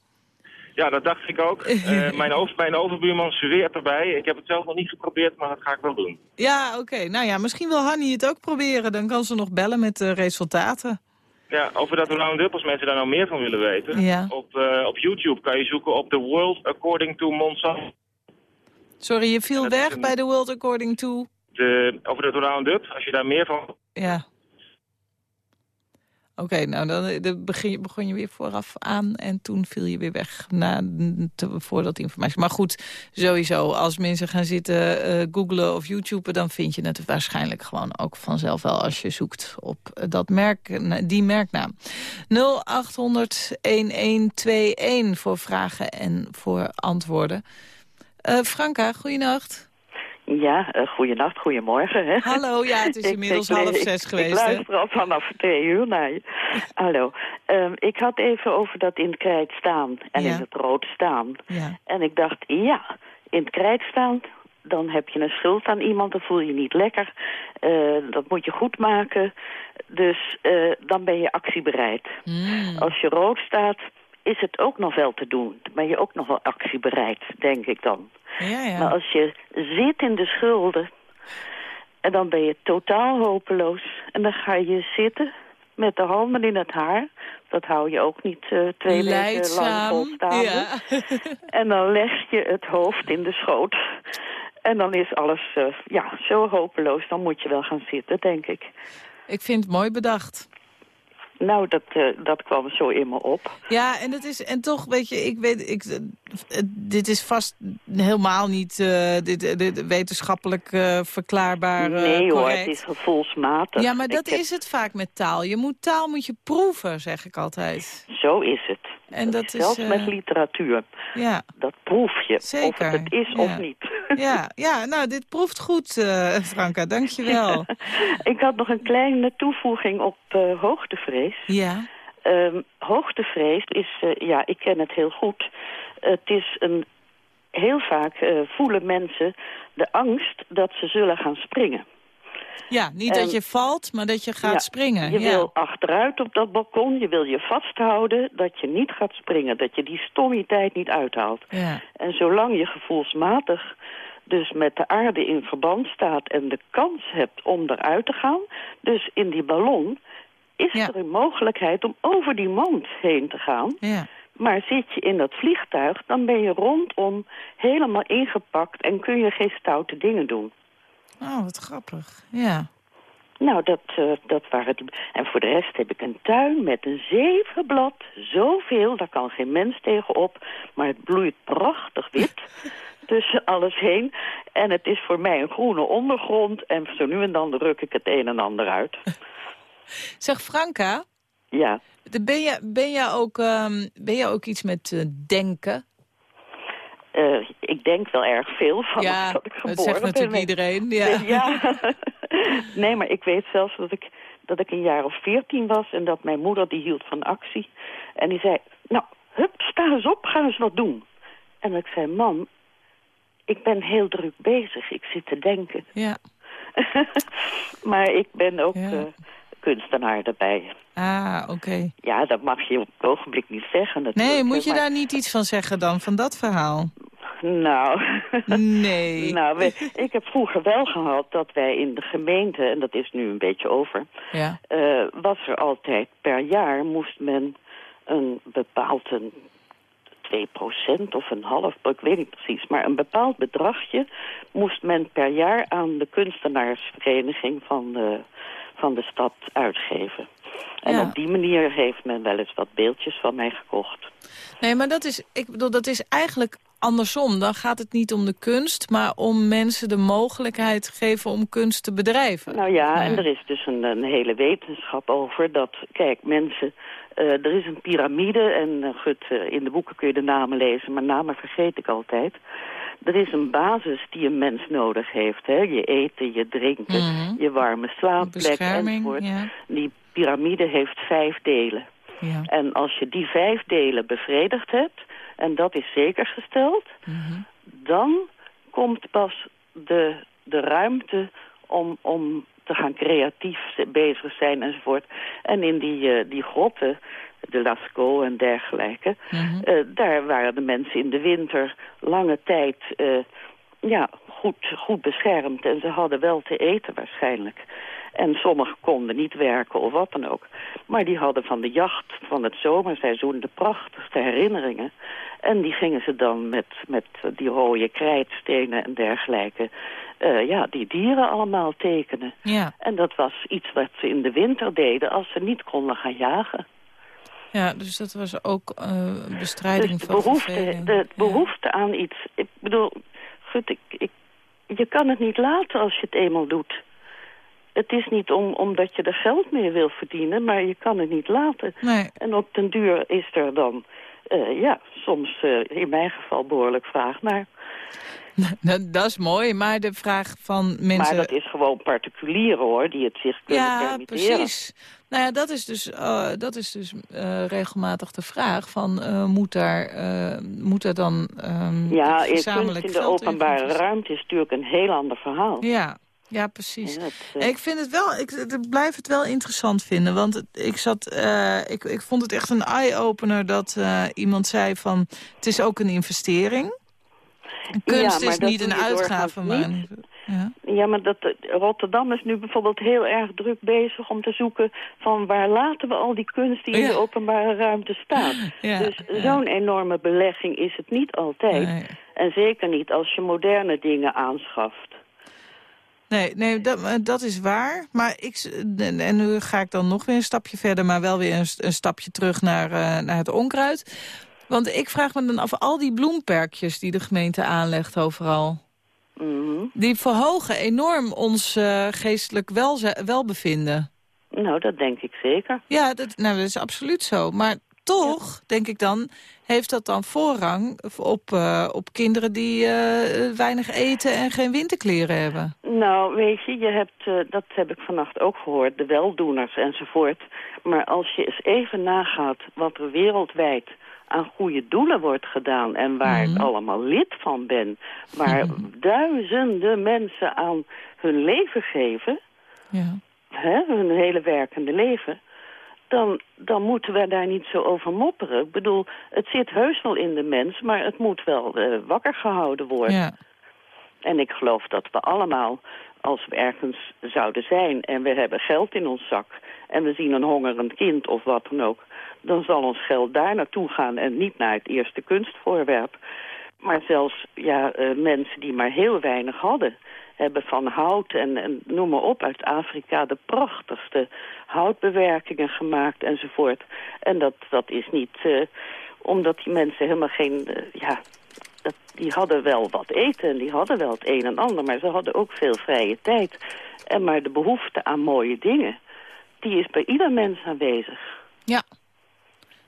Ja, dat dacht ik ook. [LAUGHS] Eh, mijn, over, mijn overbuurman zweert erbij. Ik heb het zelf nog niet geprobeerd, maar dat ga ik wel doen. Ja, oké. Nou ja, misschien wil Hanny het ook proberen. Dan kan ze nog bellen met de resultaten. Ja, over dat Roundup, als mensen daar nou meer van willen weten. Ja. Op, eh, op YouTube kan je zoeken op The World According to Monsanto. Sorry, je viel weg een- bij The World According to... De, over dat Roundup, als je daar meer van... Ja. Oké, nou dan, dan begin begon je weer vooraf aan en toen viel je weer weg na, te, voor dat informatie. Maar goed, sowieso, als mensen gaan zitten eh googlen of YouTuben... dan vind je het waarschijnlijk gewoon ook vanzelf wel als je zoekt op eh, dat merk, die merknaam. 0800-1121 voor vragen en voor antwoorden. Eh Franka, goeienacht. Ja, uh, goeienacht, goedemorgen. Hè? Hallo, ja, het is [LAUGHS] inmiddels ik- half zes ik, geweest. Ik hè? luister al vanaf twee uur naar je. [LAUGHS] Hallo. Ehm, ik had even over dat in het krijt staan en Ja. in het rood staan. Ja. En ik dacht, ja, in het krijt staan, dan heb je een schuld aan iemand, dan voel je je niet lekker. Eh, dat moet je goed maken. Dus eh, dan ben je actiebereid. Mm. Als je rood staat, is het ook nog wel te doen. Dan ben je ook nog wel actiebereid, denk ik dan. Ja, ja. Maar als je zit in de schulden... en dan ben je totaal hopeloos... en dan ga je zitten met de handen in het haar... dat hou je ook niet eh, twee weken lang volstaan. Ja. [LAUGHS] En dan leg je het hoofd in de schoot... En dan is alles eh, ja, zo hopeloos, dan moet je wel gaan zitten, denk ik. Ik vind het mooi bedacht. Nou, dat, eh, dat kwam zo in me op. Ja, en, het is, en toch, weet je, ik weet, ik, eh, dit is vast helemaal niet eh, dit, dit wetenschappelijk verklaarbaar nee hoor, correct. het is gevoelsmatig. Ja, maar Ik dat heb- is het vaak met taal. Je moet taal moet je proeven, zeg ik altijd. Zo is het. En dat is, Zelfs eh, met literatuur. Ja, Dat proef je, Zeker, of het het is ja. of niet. ja, [LAUGHS] ja, nou, dit proeft goed, eh Franka, dankjewel. Ik had nog een kleine toevoeging op eh, hoogtevrees. Ja, Ehm, hoogtevrees is, eh, ja, ik ken het heel goed. Het is een, heel vaak eh, voelen mensen de angst dat ze zullen gaan springen. Ja niet En- dat je valt, maar dat je gaat Ja, springen. Je ja. wil achteruit op dat balkon, je wil je vasthouden dat je niet gaat springen. Dat je die stommiteit niet uithaalt. Ja. En zolang je gevoelsmatig dus met de aarde in verband staat en de kans hebt om eruit te gaan. Dus in die ballon is er een mogelijkheid om over die mand heen te gaan. Ja. Maar zit je in dat vliegtuig, dan ben je rondom helemaal ingepakt... en kun je geen stoute dingen doen. Oh, wat grappig. Ja. Nou, dat, uh, dat waren die... En voor de rest heb ik een tuin met een zevenblad. Zoveel, daar kan geen mens tegenop. Maar het bloeit prachtig wit [LAUGHS] tussen alles heen. En het is voor mij een groene ondergrond. En zo nu en dan ruk ik het een en ander uit. [LAUGHS] Zeg, Franka. Ja. Ben je, ben je, ook, um, ben je ook iets met uh, denken? Uh, ik denk wel erg veel van ja, [LAUGHS] dat ik geboren dat zegt natuurlijk iedereen. Ja. ja. [LAUGHS] nee, maar ik weet zelfs dat ik, dat ik een jaar of veertien was... en dat mijn moeder die hield van actie. En die zei, nou, hup, sta eens op, ga eens wat doen. En ik zei, mam, ik ben heel druk bezig. Ik zit te denken. Ja. [LAUGHS] maar ik ben ook ja. uh, kunstenaar erbij. Ah, oké. Ja, dat mag je op het ogenblik niet zeggen. Natuurlijk. Nee, moet je maar... daar niet iets van zeggen dan, van dat verhaal? Nou, nee. [LAUGHS] nou we, ik heb vroeger wel gehad dat wij in de gemeente, en dat is nu een beetje over, ja. uh, was er altijd per jaar moest men een bepaald een 2% of een half, ik weet niet precies, maar een bepaald bedragje moest men per jaar aan de kunstenaarsvereniging van de, van de stad uitgeven. En Ja. op die manier heeft men wel eens wat beeldjes van mij gekocht. Nee, maar dat is, ik bedoel, dat is eigenlijk andersom. Dan gaat het niet om de kunst, maar om mensen de mogelijkheid te geven om kunst te bedrijven. Nou ja, en er is dus een, een hele wetenschap over dat, kijk, mensen... eh, er is een piramide en eh, in de boeken kun je de namen lezen, maar namen vergeet ik altijd. Er is een basis die een mens nodig heeft. Hè? Je eten, je drinken, Mhm. je warme slaapplek enzovoort. ja. Die piramide heeft vijf delen. Ja. En als je die vijf delen bevredigd hebt, en dat is zeker gesteld, Mhm. dan komt pas de, de ruimte om, om te gaan creatief bezig zijn enzovoort. En in die, eh, die grotten, de Lascaux en dergelijke, Mhm. eh, daar waren de mensen in de winter lange tijd eh, ja, goed, goed beschermd. En ze hadden wel te eten waarschijnlijk. En sommigen konden niet werken of wat dan ook. Maar die hadden van de jacht van het zomerseizoen de prachtigste herinneringen. En die gingen ze dan met, met die rode krijtstenen en dergelijke... eh, ja, die dieren allemaal tekenen. Ja. En dat was iets wat ze in de winter deden als ze niet konden gaan jagen. ja, dus dat was ook eh, bestrijding Dus de van behoefte, verveling. de behoefte aan iets. Ik bedoel, goed, ik, ik, je kan het niet laten als je het eenmaal doet. Het is niet om, omdat je er geld mee wil verdienen, maar je kan het niet laten. Nee. En op den duur is er dan, eh, ja, soms in mijn geval behoorlijk vraag naar. [LAUGHS] Dat, dat is mooi, maar de vraag van mensen... Maar dat is gewoon particulieren hoor, die het zich kunnen Ja, permitteren. precies. Nou ja, dat is dus, eh, dat is dus eh, regelmatig de vraag van... eh, moet, daar, eh, moet er dan ehm Ja, in kunst gezamenlijk in de in openbare ruimte is natuurlijk een heel ander verhaal. Ja, ja precies. Ja, dat, Ik vind het wel, ik, ik blijf het wel interessant vinden. Want ik, zat, ik, ik vond het echt een eye-opener dat iemand zei van... het is ook een investering. Kunst Ja, is niet een uitgave, maar... niet. Ja. Ja, maar dat, Rotterdam is nu bijvoorbeeld heel erg druk bezig om te zoeken van waar laten we al die kunst die in de openbare ruimte staat. Ja, dus zo'n enorme belegging is het niet altijd. Nee. En zeker niet als je moderne dingen aanschaft. Nee, nee dat, eh, dat is waar. Maar ik, en nu ga ik dan nog weer een stapje verder... maar wel weer een, een stapje terug naar, eh, naar het onkruid. Want ik vraag me dan af, al die bloemperkjes die de gemeente aanlegt overal... Mhm. die verhogen enorm ons eh, geestelijk welbevinden. Nou, dat denk ik zeker. Ja, dat, nou, dat is absoluut zo. Maar toch, denk ik dan, heeft dat dan voorrang op, eh, op kinderen die eh, weinig eten en geen winterkleren hebben. Nou, weet je, je hebt, dat heb ik vannacht ook gehoord, de weldoeners enzovoort. Maar als je eens even nagaat wat er wereldwijd aan goede doelen wordt gedaan... en waar ik allemaal lid van ben, waar duizenden mensen aan hun leven geven... Ja. Hè, hun hele werkende leven... Dan, dan moeten we daar niet zo over mopperen. Ik bedoel, het zit heus wel in de mens, maar het moet wel eh, wakker gehouden worden. Ja. En ik geloof dat we allemaal, als we ergens zouden zijn en we hebben geld in ons zak en we zien een hongerend kind of wat dan ook, dan zal ons geld daar naartoe gaan en niet naar het eerste kunstvoorwerp. Maar zelfs ja, uh, mensen die maar heel weinig hadden, hebben van hout en, noem maar op uit Afrika de prachtigste houtbewerkingen gemaakt enzovoort. En dat, dat is niet uh, omdat die mensen helemaal geen, uh, ja, dat, die hadden wel wat eten en die hadden wel het een en ander, maar ze hadden ook veel vrije tijd. En maar de behoefte aan mooie dingen, die is bij ieder mens aanwezig. Ja,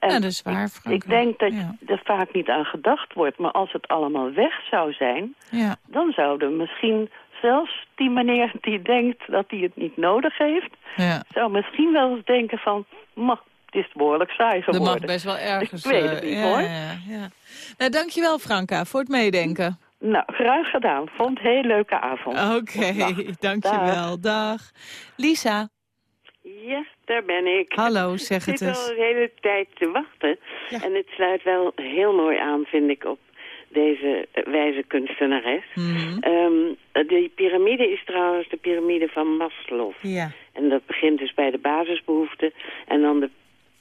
en ja, dat is waar, ik, ik, denk dat ja. er vaak niet aan gedacht wordt. Maar als het allemaal weg zou zijn... Ja. dan zouden misschien zelfs die meneer die denkt dat hij het niet nodig heeft... Ja. zou misschien wel eens denken van... Mag, het is behoorlijk saai geworden. Dat mag best wel [LAUGHS] ergens... Ik weet het niet, uh, hoor. Ja, ja. Nou, dankjewel, Franka, voor het meedenken. Nou, graag gedaan. Vond een hele leuke avond. Oké, okay, [LAUGHS] dankjewel. Dag. Dag. Lisa. Ja, daar ben ik. Hallo, zeg het eens. Ik zit al de hele tijd te wachten. Ja. En het sluit wel heel mooi aan, vind ik, op deze wijze kunstenares. Mm -hmm. um, de piramide is trouwens de piramide van Maslow. Ja. En dat begint dus bij de basisbehoeften. En dan de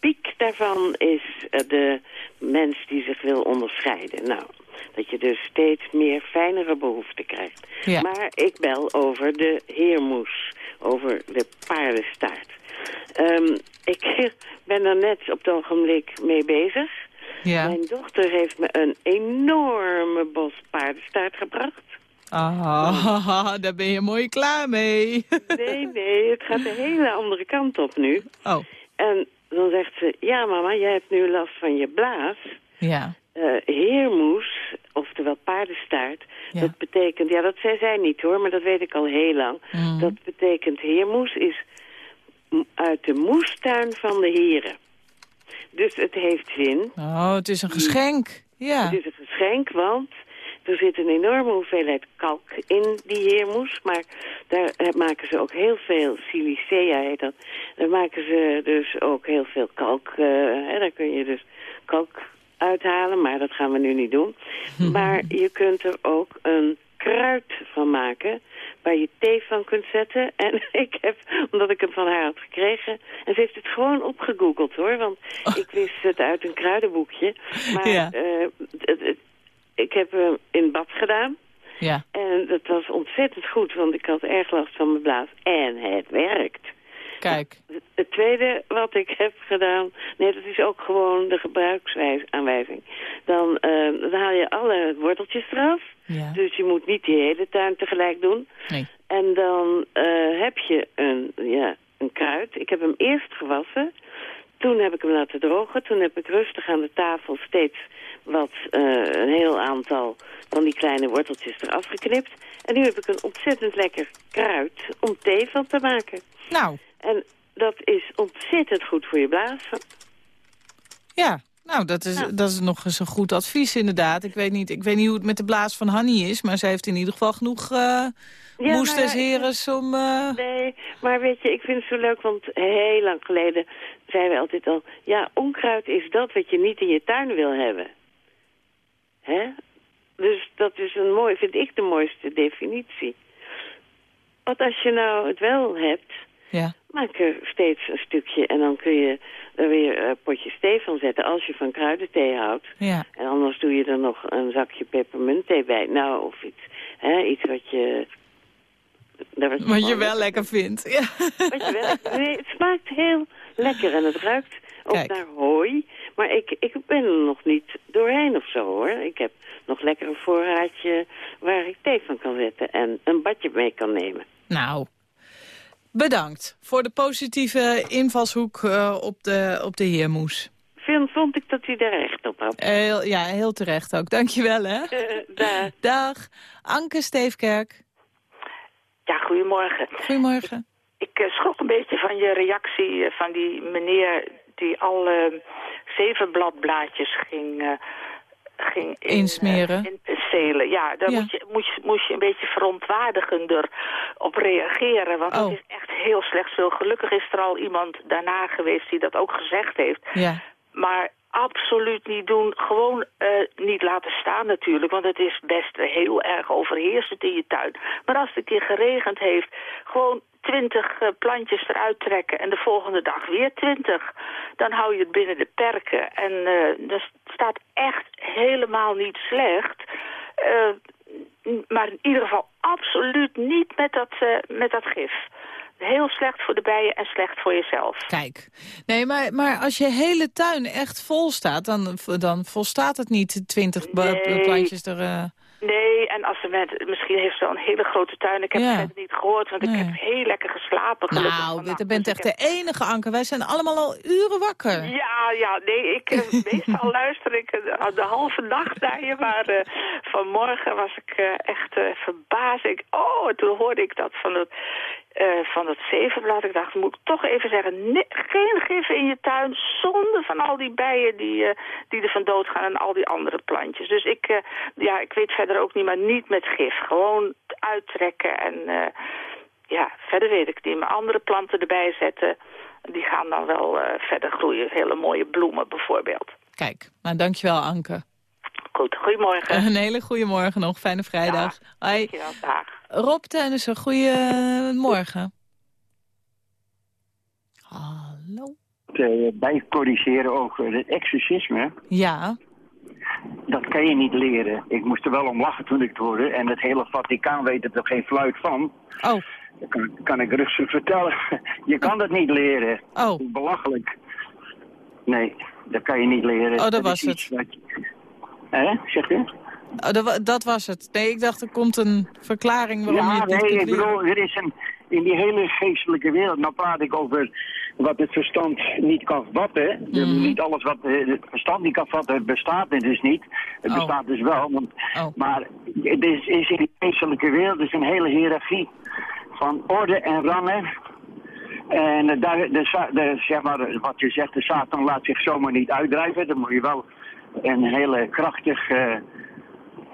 piek daarvan is de mens die zich wil onderscheiden. Nou, dat je dus steeds meer fijnere behoeften krijgt. Ja. Maar ik bel over de heermoes, over de paardenstaart. Um, ik [LAUGHS] ben er net op het ogenblik mee bezig. Ja. Mijn dochter heeft me een enorme bos paardenstaart gebracht. Ah, [LAUGHS] daar ben je mooi klaar mee. [LAUGHS] nee, nee, het gaat de hele andere kant op nu. Oh. En dan zegt ze, ja mama, jij hebt nu last van je blaas. Ja. Uh, heermoes, oftewel paardenstaart, ja. dat betekent, ja dat zei zij niet hoor, maar dat weet ik al heel lang. Mm. Dat betekent heermoes is uit de moestuin van de heren. Dus het heeft zin. Oh, het is een geschenk. Ja. Het is een geschenk, want er zit een enorme hoeveelheid kalk in die heermoes. Maar daar maken ze ook heel veel, silicea heet dat. Daar maken ze dus ook heel veel kalk. Uh, hè, daar kun je dus kalk uithalen, maar dat gaan we nu niet doen. [LAUGHS] Maar je kunt er ook een kruid van maken waar je thee van kunt zetten. [LAUGHS] En ik heb, omdat ik hem van haar had gekregen... en ze heeft het gewoon opgegoogeld, hoor. Want oh. [LAUGHS] ik wist het uit een kruidenboekje. Maar ja. uh, het, het, ik heb hem in bad gedaan. Ja. En dat was ontzettend goed, want ik had erg last van mijn blaas. En het werkt. Kijk. Het tweede wat ik heb gedaan... Nee, dat is ook gewoon de gebruiksaanwijzing. Dan, uh, dan haal je alle worteltjes eraf. Ja. Dus je moet niet die hele tuin tegelijk doen. Nee. En dan uh, heb je een, ja, een kruid. Ik heb hem eerst gewassen. Toen heb ik hem laten drogen. Toen heb ik rustig aan de tafel steeds wat, uh, een heel aantal van die kleine worteltjes eraf geknipt. En nu heb ik een ontzettend lekker kruid om thee van te maken. Nou. En dat is ontzettend goed voor je blaas. Ja, nou, dat is, ja. dat is nog eens een goed advies inderdaad. Ik weet, niet, ik weet niet hoe het met de blaas van Hanny is... maar zij heeft in ieder geval genoeg uh, ja, moesters, heres om... Uh... Nee, maar weet je, ik vind het zo leuk, want heel lang geleden zeiden we altijd al... ja, onkruid is dat wat je niet in je tuin wil hebben. Hè? Dus dat is een mooi, vind ik de mooiste definitie. Want als je nou het wel hebt... Ja. Maak er steeds een stukje en dan kun je er weer uh, potjes thee van zetten als je van kruidenthee houdt. Ja. En anders doe je er nog een zakje pepermuntthee bij. Nou, of iets, hè, iets wat je... Wat, wat je wel lekker vindt. Ja. Wat je wel, nee, het smaakt heel lekker en het ruikt ook Kijk. naar hooi. Maar ik, ik ben er nog niet doorheen of zo hoor. Ik heb nog lekker een voorraadje waar ik thee van kan zetten en een badje mee kan nemen. Nou, Bedankt voor de positieve invalshoek uh, op, de, op de heermoes. Vind, vond ik dat u daar recht op had. Heel, ja, heel terecht ook. Dankjewel, hè. Uh, dag. [LAUGHS] Dag. Anke Steefkerk. Ja, goedemorgen. Goedemorgen. Ik, ik uh, schrok een beetje van je reactie van die meneer die alle zevenbladblaadjes ging ging in, insmeren. Uh, in. Ja, daar ja. Moet, je, moet, je, moet je een beetje verontwaardigender op reageren. Want oh. dat is echt heel slecht veel. Gelukkig is er al iemand daarna geweest die dat ook gezegd heeft. Ja. Maar absoluut niet doen. Gewoon eh, niet laten staan natuurlijk, want het is best heel erg overheersend in je tuin. Maar als het een keer geregend heeft, gewoon twintig uh, plantjes eruit trekken en de volgende dag weer twintig. Dan hou je het binnen de perken. En uh, dat staat echt helemaal niet slecht. maar in ieder geval absoluut niet met dat, met dat gif heel slecht voor de bijen en slecht voor jezelf. Kijk, nee, maar, maar als je hele tuin echt vol staat, dan, dan volstaat het niet twintig nee. plantjes er... Nee, en als ze met, misschien heeft ze een hele grote tuin. Ik heb het niet gehoord, want ik heb heel lekker geslapen. Nou, je bent echt de enige, Anke. Wij zijn allemaal al uren wakker. Ja, ja, nee, ik, eh, [LAUGHS] meestal luister ik uh, de halve nacht naar je. Maar uh, vanmorgen was ik echt verbaasd. Ik, oh, toen hoorde ik dat van het uh, van het zevenblad. Ik dacht, moet ik toch even zeggen, nee, geen gif in je tuin. Zonde van al die bijen die, uh, die er van dood gaan en al die andere plantjes. Dus ik, uh, ja, ik weet verder ook niet, maar niet met gif. Gewoon uittrekken en ja, verder weet ik niet. Maar andere planten erbij zetten, die gaan dan wel verder groeien. Hele mooie bloemen bijvoorbeeld. Kijk, nou dankjewel Anke. Goed, goedemorgen. Een hele goede morgen nog. Fijne vrijdag. Hoi. Dankjewel, dag. Rob Tennissen, goedemorgen. Hallo. Te bijcorrigeren over het exorcisme. Ja. Dat kan je niet leren. Ik moest er wel om lachen toen ik het hoorde. En het hele Vaticaan weet er toch geen fluit van. Oh. Dat kan, kan ik rustig vertellen. [LAUGHS] Je kan dat niet leren. Oh. Belachelijk. Nee, dat kan je niet leren. Oh, dat, was het. Hè, zegt u? Oh, dat, dat, was het. Nee, ik dacht er komt een verklaring waarom ja, je het nee, ik bedoel, er is een, in die hele geestelijke wereld, nou praat ik over wat het verstand niet kan vatten. Mm. Niet alles wat het verstand niet kan vatten, bestaat dus niet. Het oh. bestaat dus wel. Want, oh. Maar het is, is in die geestelijke wereld is een hele hiërarchie van orde en rangen. En daar, de, de, zeg maar, wat je zegt, de Satan laat zich zomaar niet uitdrijven. Dan moet je wel een hele krachtig... Uh,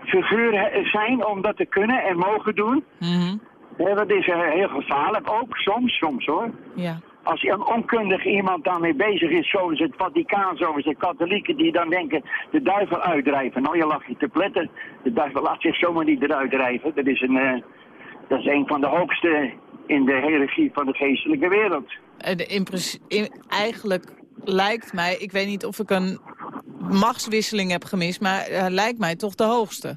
figuur zijn om dat te kunnen en mogen doen. Mm ja, dat is uh, heel gevaarlijk ook, soms, soms hoor. Ja. Als een onkundig iemand daarmee bezig is, zoals het Vaticaan, zoals de katholieken, die dan denken de duivel uitdrijven. Nou, je lag je te pletten. De duivel laat zich zomaar niet eruit drijven. Dat is een, uh, dat is een van de hoogste in de hiërarchie van de geestelijke wereld. In, in, eigenlijk lijkt mij, ik weet niet of ik een machtswisseling heb gemist, maar uh, lijkt mij toch de hoogste.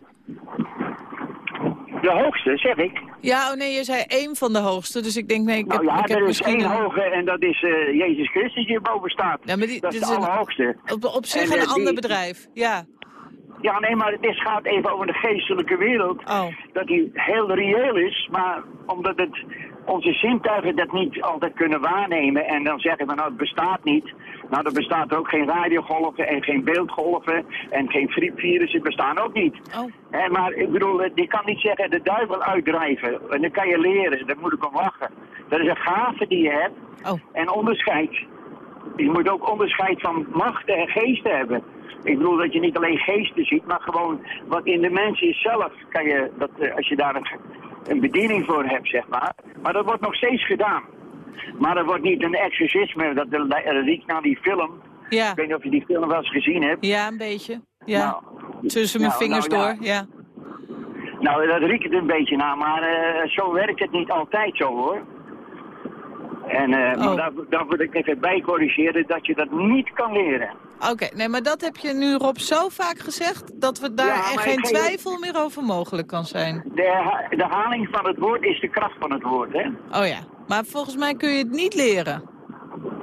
De hoogste, zeg ik. Ja, oh nee, je zei één van de hoogste, dus ik denk nee, ik nou heb, ja, ik heb er is één een... hoge en dat is uh, Jezus Christus die boven staat. Ja, maar die, dat is de allerhoogste. Op, op zich En, een eh, ander die- bedrijf, ja. Ja, nee, maar het is, gaat even over de geestelijke wereld. Oh. Dat die heel reëel is, maar omdat het, onze zintuigen dat niet altijd kunnen waarnemen. En dan zeggen we nou het bestaat niet. Nou, er bestaat ook geen radiogolven en geen beeldgolven en geen virussen bestaan ook niet. Oh. Maar ik bedoel, eh, je kan niet zeggen de duivel uitdrijven. En dat kan je leren, daar moet ik om lachen. Dat is een gave die je hebt. Oh. En onderscheid. Je moet ook onderscheid van machten en geesten hebben. Ik bedoel dat je niet alleen geesten ziet, maar gewoon wat in de mens is zelf. Kan je, dat, eh, als je daar een, een bediening voor hebt, zeg maar. Maar dat wordt nog steeds gedaan. Maar er wordt niet een exorcisme, dat dat riekt naar die film. Ja. Ik weet niet of je die film wel eens gezien hebt. Ja, een beetje. Ja, Nou, tussen mijn nou, vingers nou, ja. door, ja. Nou, dat riekt het een beetje naar, maar eh, zo werkt het niet altijd zo hoor. En Oh. maar daar, daar wil ik even bij corrigeren dat je dat niet kan leren. Oké, nee, maar dat heb je nu Rob zo vaak gezegd... dat we daar Ja, er geen twijfel meer over mogelijk kan zijn. De, haling van het woord is de kracht van het woord, hè? Oh ja, maar volgens mij kun je het niet leren.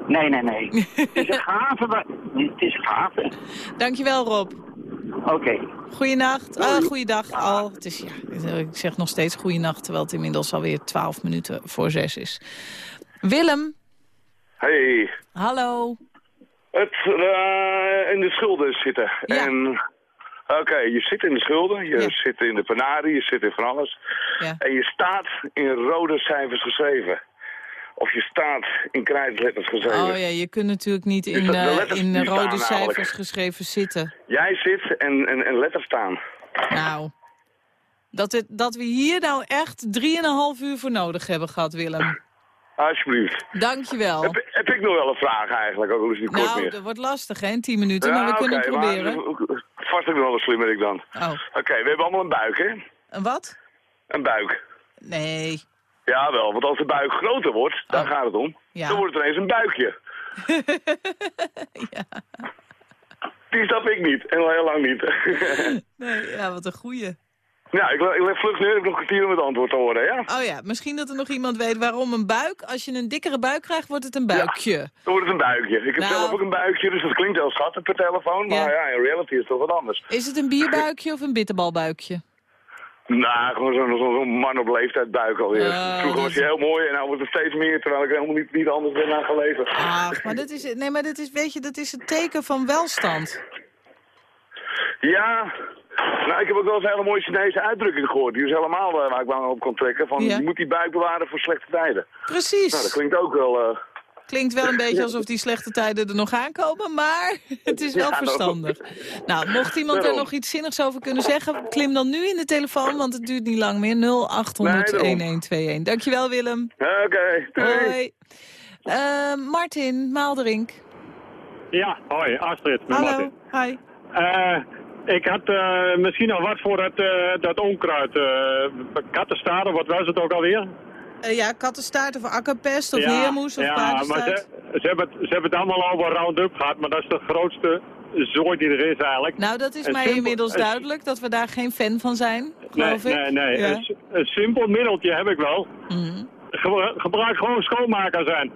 Nee, nee, nee. [LAUGHS] het is een gave. maar- Het is een gave. Dankjewel Rob. Oké. Goeienacht. Ah, goeiedag al. Het is, ja, ik zeg nog steeds goeienacht, terwijl het inmiddels alweer 12 minuten voor zes is. Willem, Hey, hallo. het eh, in de schulden zitten. Ja. En oké, je zit in de schulden, je Ja. zit in de penarie, je zit in van alles. Ja. En je staat in rode cijfers geschreven. Of je staat in krijtletters geschreven. Oh ja, je kunt natuurlijk niet in, de eh, in rode staan cijfers namelijk. geschreven zitten. Jij zit en, en, en letters staan. Nou, dat, het, dat we hier nou echt 3,5 uur voor nodig hebben gehad, Willem. Alsjeblieft. Dankjewel. Heb, heb ik nog wel een vraag eigenlijk, ook al is het niet kort Nou, meer. dat wordt lastig, hè, in 10 minuten, maar we kunnen het proberen. maar vast ook nog wel een slimmerik dan. Oh. Oké, we hebben allemaal een buik, hè? Een wat? Een buik. Nee. Ja, wel, want als de buik groter wordt, daar gaat het om, Oh. Ja. dan wordt het ineens een buikje. [LAUGHS] Die snap ik niet, en al heel lang niet. Nee, ja, wat een goeie. Ja, ik, ik leg vlug nu, ik heb nog een kwartier om het antwoord te horen, ja? Oh ja, misschien dat er nog iemand weet waarom een buik, als je een dikkere buik krijgt, wordt het een buikje. Dan wordt het een buikje. Ik heb Nou. zelf ook een buikje, dus dat klinkt heel schattig per telefoon, maar Ja. ja, in reality is het toch wat anders. Is het een bierbuikje of een bitterbalbuikje? Nou, gewoon zo'n zo, man op leeftijd buik alweer. Oh, Vroeger was hij heel mooi en nou wordt het steeds meer, terwijl ik helemaal niet, niet anders ben aan gelezen. Ach, maar dat is, nee, maar dat is, weet je, dat is het teken van welstand. Ja, nou ik heb ook wel eens een hele mooie Chinese uitdrukking gehoord. Die is helemaal eh, waar ik me aan op kon trekken. Van Ja. je moet die buik bewaren voor slechte tijden. Precies. Nou, dat klinkt ook wel... eh, Klinkt wel een [LAUGHS] beetje alsof die slechte tijden er nog aankomen, maar [LAUGHS] het is wel Ja, verstandig. Nou, mocht iemand er nog iets zinnigs over kunnen zeggen, klim dan nu in de telefoon, want het duurt niet lang meer. 0800-1121. Dankjewel, Willem. Oké, doei. Hoi. Eh, Martin Maalderink. Ja, hoi, Astrid. Hallo. Martin. Hi. Eh, ik had eh, misschien nog wat voor dat, eh, dat onkruid. eh kattenstaren, wat was het ook alweer? Ja, kattenstaart of akkerpest of ja, heermoes of ja, maar ze, ze, hebben het, ze hebben het allemaal over Roundup gehad, maar dat is de grootste zooi die er is eigenlijk. Nou, dat is Een mij simpel- inmiddels duidelijk dat we daar geen fan van zijn, Nee, geloof ik. nee, nee. Ja. Een, simpel middeltje heb ik wel. Mhm. Gebru- gebruik gewoon schoonmaker zijn.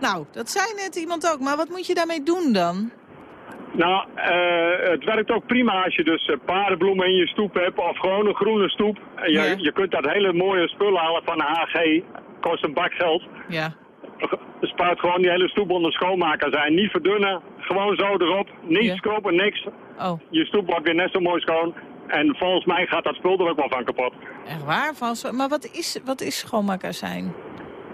Nou, dat zei net iemand ook, maar wat moet je daarmee doen dan? Nou, eh, het werkt ook prima als je dus eh, paardenbloemen in je stoep hebt of gewoon een groene stoep. En je, Ja. je kunt dat hele mooie spul halen van HG, kost een bak geld. Ja. Spuit gewoon die hele stoep onder schoonmaker zijn. Niet verdunnen, gewoon zo erop. Niets Ja. kopen, niks. Oh, Je stoep wordt weer net zo mooi schoon. En volgens mij gaat dat spul er ook wel van kapot. echt waar? Maar wat is, wat is schoonmaakazijn?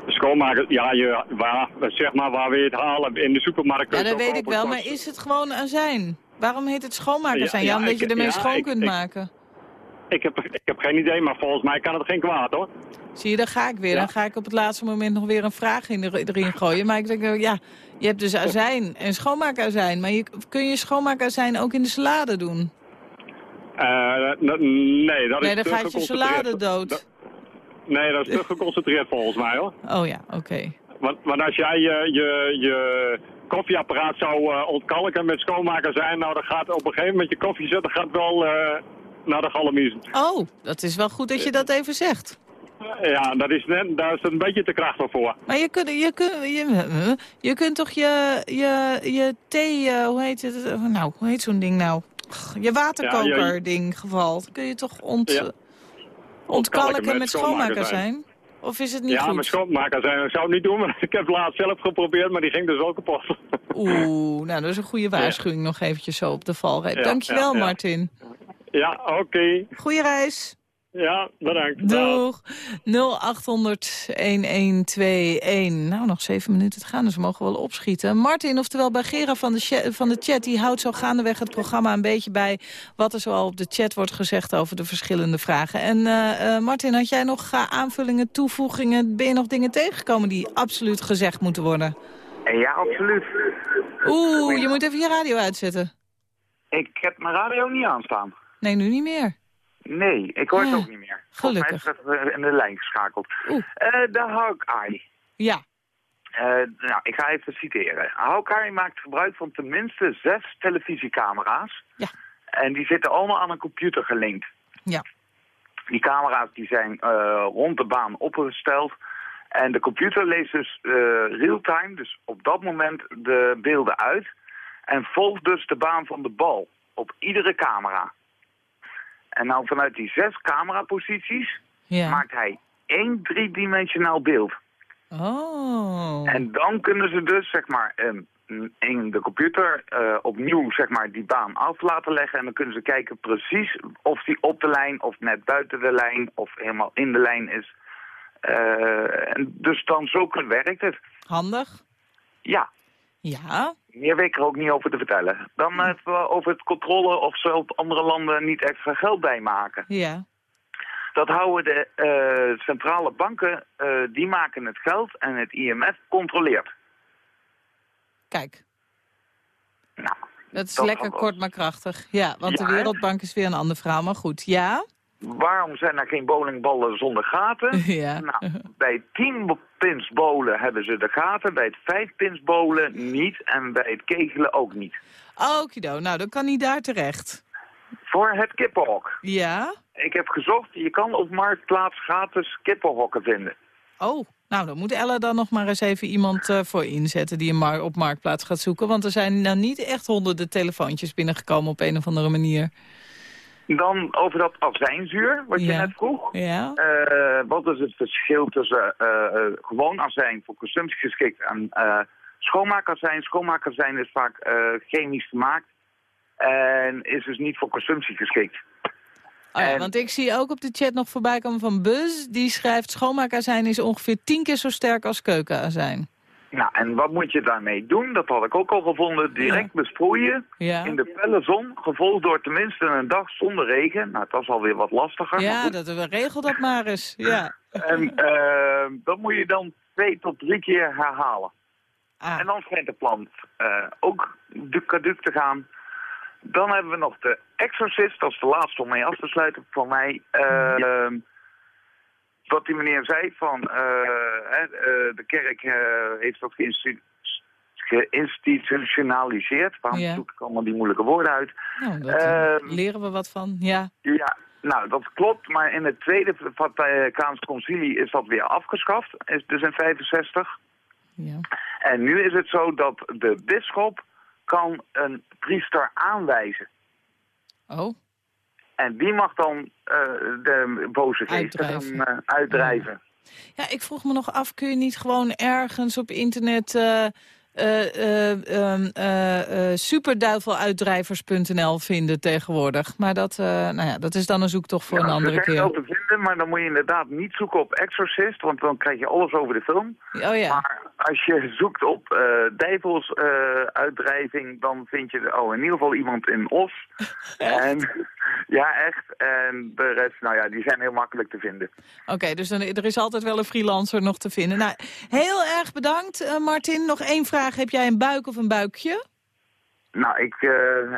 Schoonmaker, ja, je, waar, zeg maar waar we het halen in de supermarkt. Ja, je dat ook weet ik wel, maar is het gewoon azijn? Waarom heet het schoonmaakazijn? Ja, Ja, ja, omdat ik- je ermee ja, schoon kunt ik- maken. Ik heb, ik heb geen idee, maar volgens mij kan het geen kwaad hoor. Zie je, daar ga ik weer. Dan ga ik op het laatste moment nog weer een vraag in, erin gooien. Maar ik denk, eh, ja, je hebt dus azijn en schoonmaakazijn. Maar je, kun je schoonmaakazijn ook in de salade doen? Eh, n- nee, dat is Nee, dan gaat je salade dood. Nee, dat is te geconcentreerd volgens mij hoor. Oh ja, oké. Want, want als jij je, je, je koffieapparaat zou eh, ontkalken met schoonmaker zijn, nou dan gaat op een gegeven moment je koffie zetten gaat wel eh, naar de gallemiezen. Oh, dat is wel goed dat je dat even zegt. Ja, dat is net, daar is het een beetje te krachtig voor. Maar je kunt, je kunt, je, je kunt toch je, je, je thee, eh, hoe heet het? Nou, hoe heet zo'n ding nou? Je waterkoker ding geval. Dat kun je toch ont, Ja. Ontkalken met, met schoonmaakazijn? Of is het niet ja, goed? met schoonmaker zijn, ik zou het niet doen, maar ik heb het laatst zelf geprobeerd, maar die ging dus ook kapot. Oeh, nou dat is een goede waarschuwing nog eventjes zo op de valreep. Ja, Dankjewel ja. Martin. Ja, oké. Goeie reis. Ja, bedankt. Doeg. 0800-1121. Nou, nog zeven minuten te gaan, dus we mogen wel opschieten. Martin, oftewel bij Gera van de, cha- van de chat... die houdt zo gaandeweg het programma een beetje bij... wat er zoal op de chat wordt gezegd over de verschillende vragen. En eh, eh, Martin, had jij nog eh, aanvullingen, toevoegingen? Ben je nog dingen tegengekomen die absoluut gezegd moeten worden? Ja, absoluut. Oeh, je moet even je radio uitzetten. Ik heb mijn radio niet aanstaan. Nee, nu niet meer. Nee, ik hoor het ook niet meer. Volgens mij is eh, in de lijn geschakeld. Eh, de Hawkeye. Ja. Eh, nou, ik ga even citeren. Hawkeye maakt gebruik van tenminste zes televisiecamera's. Ja. En die zitten allemaal aan een computer gelinkt. Ja. Die camera's die zijn eh, rond de baan opgesteld. En de computer leest dus real-time, dus op dat moment de beelden uit. En volgt dus de baan van de bal op iedere camera. En nou vanuit die zes cameraposities Ja. maakt hij één driedimensionaal beeld. Oh. En dan kunnen ze dus, zeg maar, ehm, in de computer eh, opnieuw, zeg maar, die baan af laten leggen. En dan kunnen ze kijken precies of die op de lijn of net buiten de lijn of helemaal in de lijn is. Eh, en dus dan zo werkt het. Handig. Ja. Ja. Meer weet ik er ook niet over te vertellen. Dan even over het controle of ze op andere landen niet extra geld bijmaken. Ja. Dat houden de eh, centrale banken, eh, die maken het geld en het IMF controleert. Kijk. Nou, Dat is dat lekker kort maar krachtig. Ja, want Ja, de? Wereldbank is weer een ander verhaal. Maar goed, ja? Waarom zijn er geen bowlingballen zonder gaten? [LAUGHS] Ja. Nou, bij 10 pins bowlen hebben ze de gaten, bij het 5 pins bowlen niet en bij het kegelen ook niet. Okido, nou dan kan hij daar terecht. Voor het kippenhok. Ja? Ik heb gezocht, je kan op Marktplaats gratis kippenhokken vinden. Oh, nou dan moet Ella dan nog maar eens even iemand eh, voor inzetten... die een mar op Marktplaats gaat zoeken. Want er zijn nou niet echt honderden telefoontjes binnengekomen op een of andere manier. Dan over dat azijnzuur, wat je Ja. net vroeg. Ja? Eh, wat is het verschil tussen eh, eh, gewoon azijn voor consumptie geschikt en eh schoonmaakazijn? Schoonmaakazijn is vaak chemisch gemaakt en is dus niet voor consumptie geschikt. Oh ja, En- want ik zie ook op de chat nog voorbij komen van Buzz. Die schrijft schoonmaakazijn is ongeveer tien keer zo sterk als keukenazijn. Nou, en wat moet je daarmee doen? Dat had ik ook al gevonden. Direct besproeien Ja. in de felle zon, gevolgd door tenminste een dag zonder regen. Nou, dat is alweer wat lastiger. Ja, dat, we regel dat maar eens. Ja. [LAUGHS] En eh, dat moet je dan twee tot drie keer herhalen. Ah. En dan schijnt de plant eh, ook de caduc te gaan. Dan hebben we nog de Exorcist, dat is de laatste om mee af te sluiten van mij. Eh, Wat die meneer zei van, eh, eh, de kerk eh, heeft dat geïnstitutionaliseerd. Waarom Ja. zoek ik allemaal die moeilijke woorden uit? Nou, eh, Ehm, leren we wat van. Ja. ja, nou, dat klopt. Maar in het tweede Vaticaans concilie is dat weer afgeschaft. Is dus in 65. Ja. En nu is het zo dat de bisschop kan een priester aanwijzen. Oh. En die mag dan eh, de boze geesten Uitdrijven. gaan, eh, uitdrijven. Ja, ik vroeg me nog af, kun je niet gewoon ergens op internet... eh eh, eh, ehm, eh, superduiveluitdrijvers.nl vinden tegenwoordig. Maar dat, nou ja, dat is dan een zoektocht voor Ja, een andere keer. wel te vinden, maar dan moet je inderdaad niet zoeken op Exorcist, want dan krijg je alles over de film. Oh ja. Maar als je zoekt op eh duivelsuitdrijving, dan vind je oh, in ieder geval iemand in Os. [LAUGHS] En, [LAUGHS] ja, echt. En de rest, nou ja, die zijn heel makkelijk te vinden. Oké, dus dan, er is altijd wel een freelancer nog te vinden. Nou, heel erg bedankt, Martin. Nog één vraag. Heb jij een buik of een buikje? Nou, ik, eh,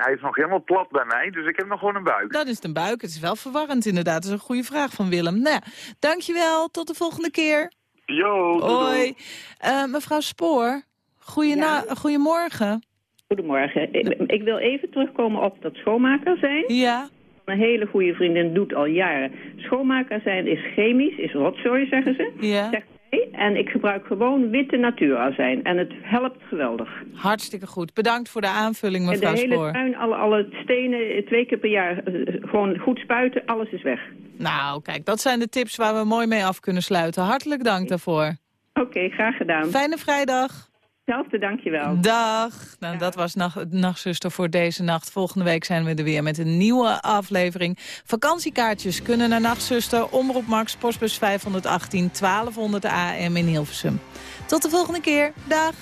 hij is nog helemaal plat bij mij, dus ik heb nog gewoon een buik. Dan is het een buik. Het is wel verwarrend inderdaad. Dat is een goede vraag van Willem. Nou ja, dankjewel. Tot de volgende keer. Yo, doei, Hoi. Eh, mevrouw Spoor, goeie goedemorgen. Goedemorgen. Ik, ik wil even terugkomen op dat schoonmaker zijn. Ja. Een hele goede vriendin doet al jaren. Schoonmaker zijn is chemisch, is rotzooi, zeggen ze. Ja. Zegt En ik gebruik gewoon witte natuurazijn. En het helpt geweldig. Hartstikke goed. Bedankt voor de aanvulling, En de mevrouw hele Spoor. tuin, alle, alle stenen, eh, twee keer per jaar eh, gewoon goed spuiten, alles is weg. Nou, kijk, dat zijn de tips waar we mooi mee af kunnen sluiten. Hartelijk dank daarvoor. Oké, graag gedaan. Fijne vrijdag. Hetzelfde, dankjewel. Dag. Nou, dat was Nacht, Nachtzuster voor deze nacht. Volgende week zijn we er weer met een nieuwe aflevering. Vakantiekaartjes kunnen naar Nachtzuster, Omroep Max, Postbus 518, 1200 AM in Hilversum. Tot de volgende keer. Dag.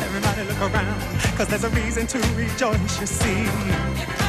Everybody look around, cause there's a reason to rejoice, you see.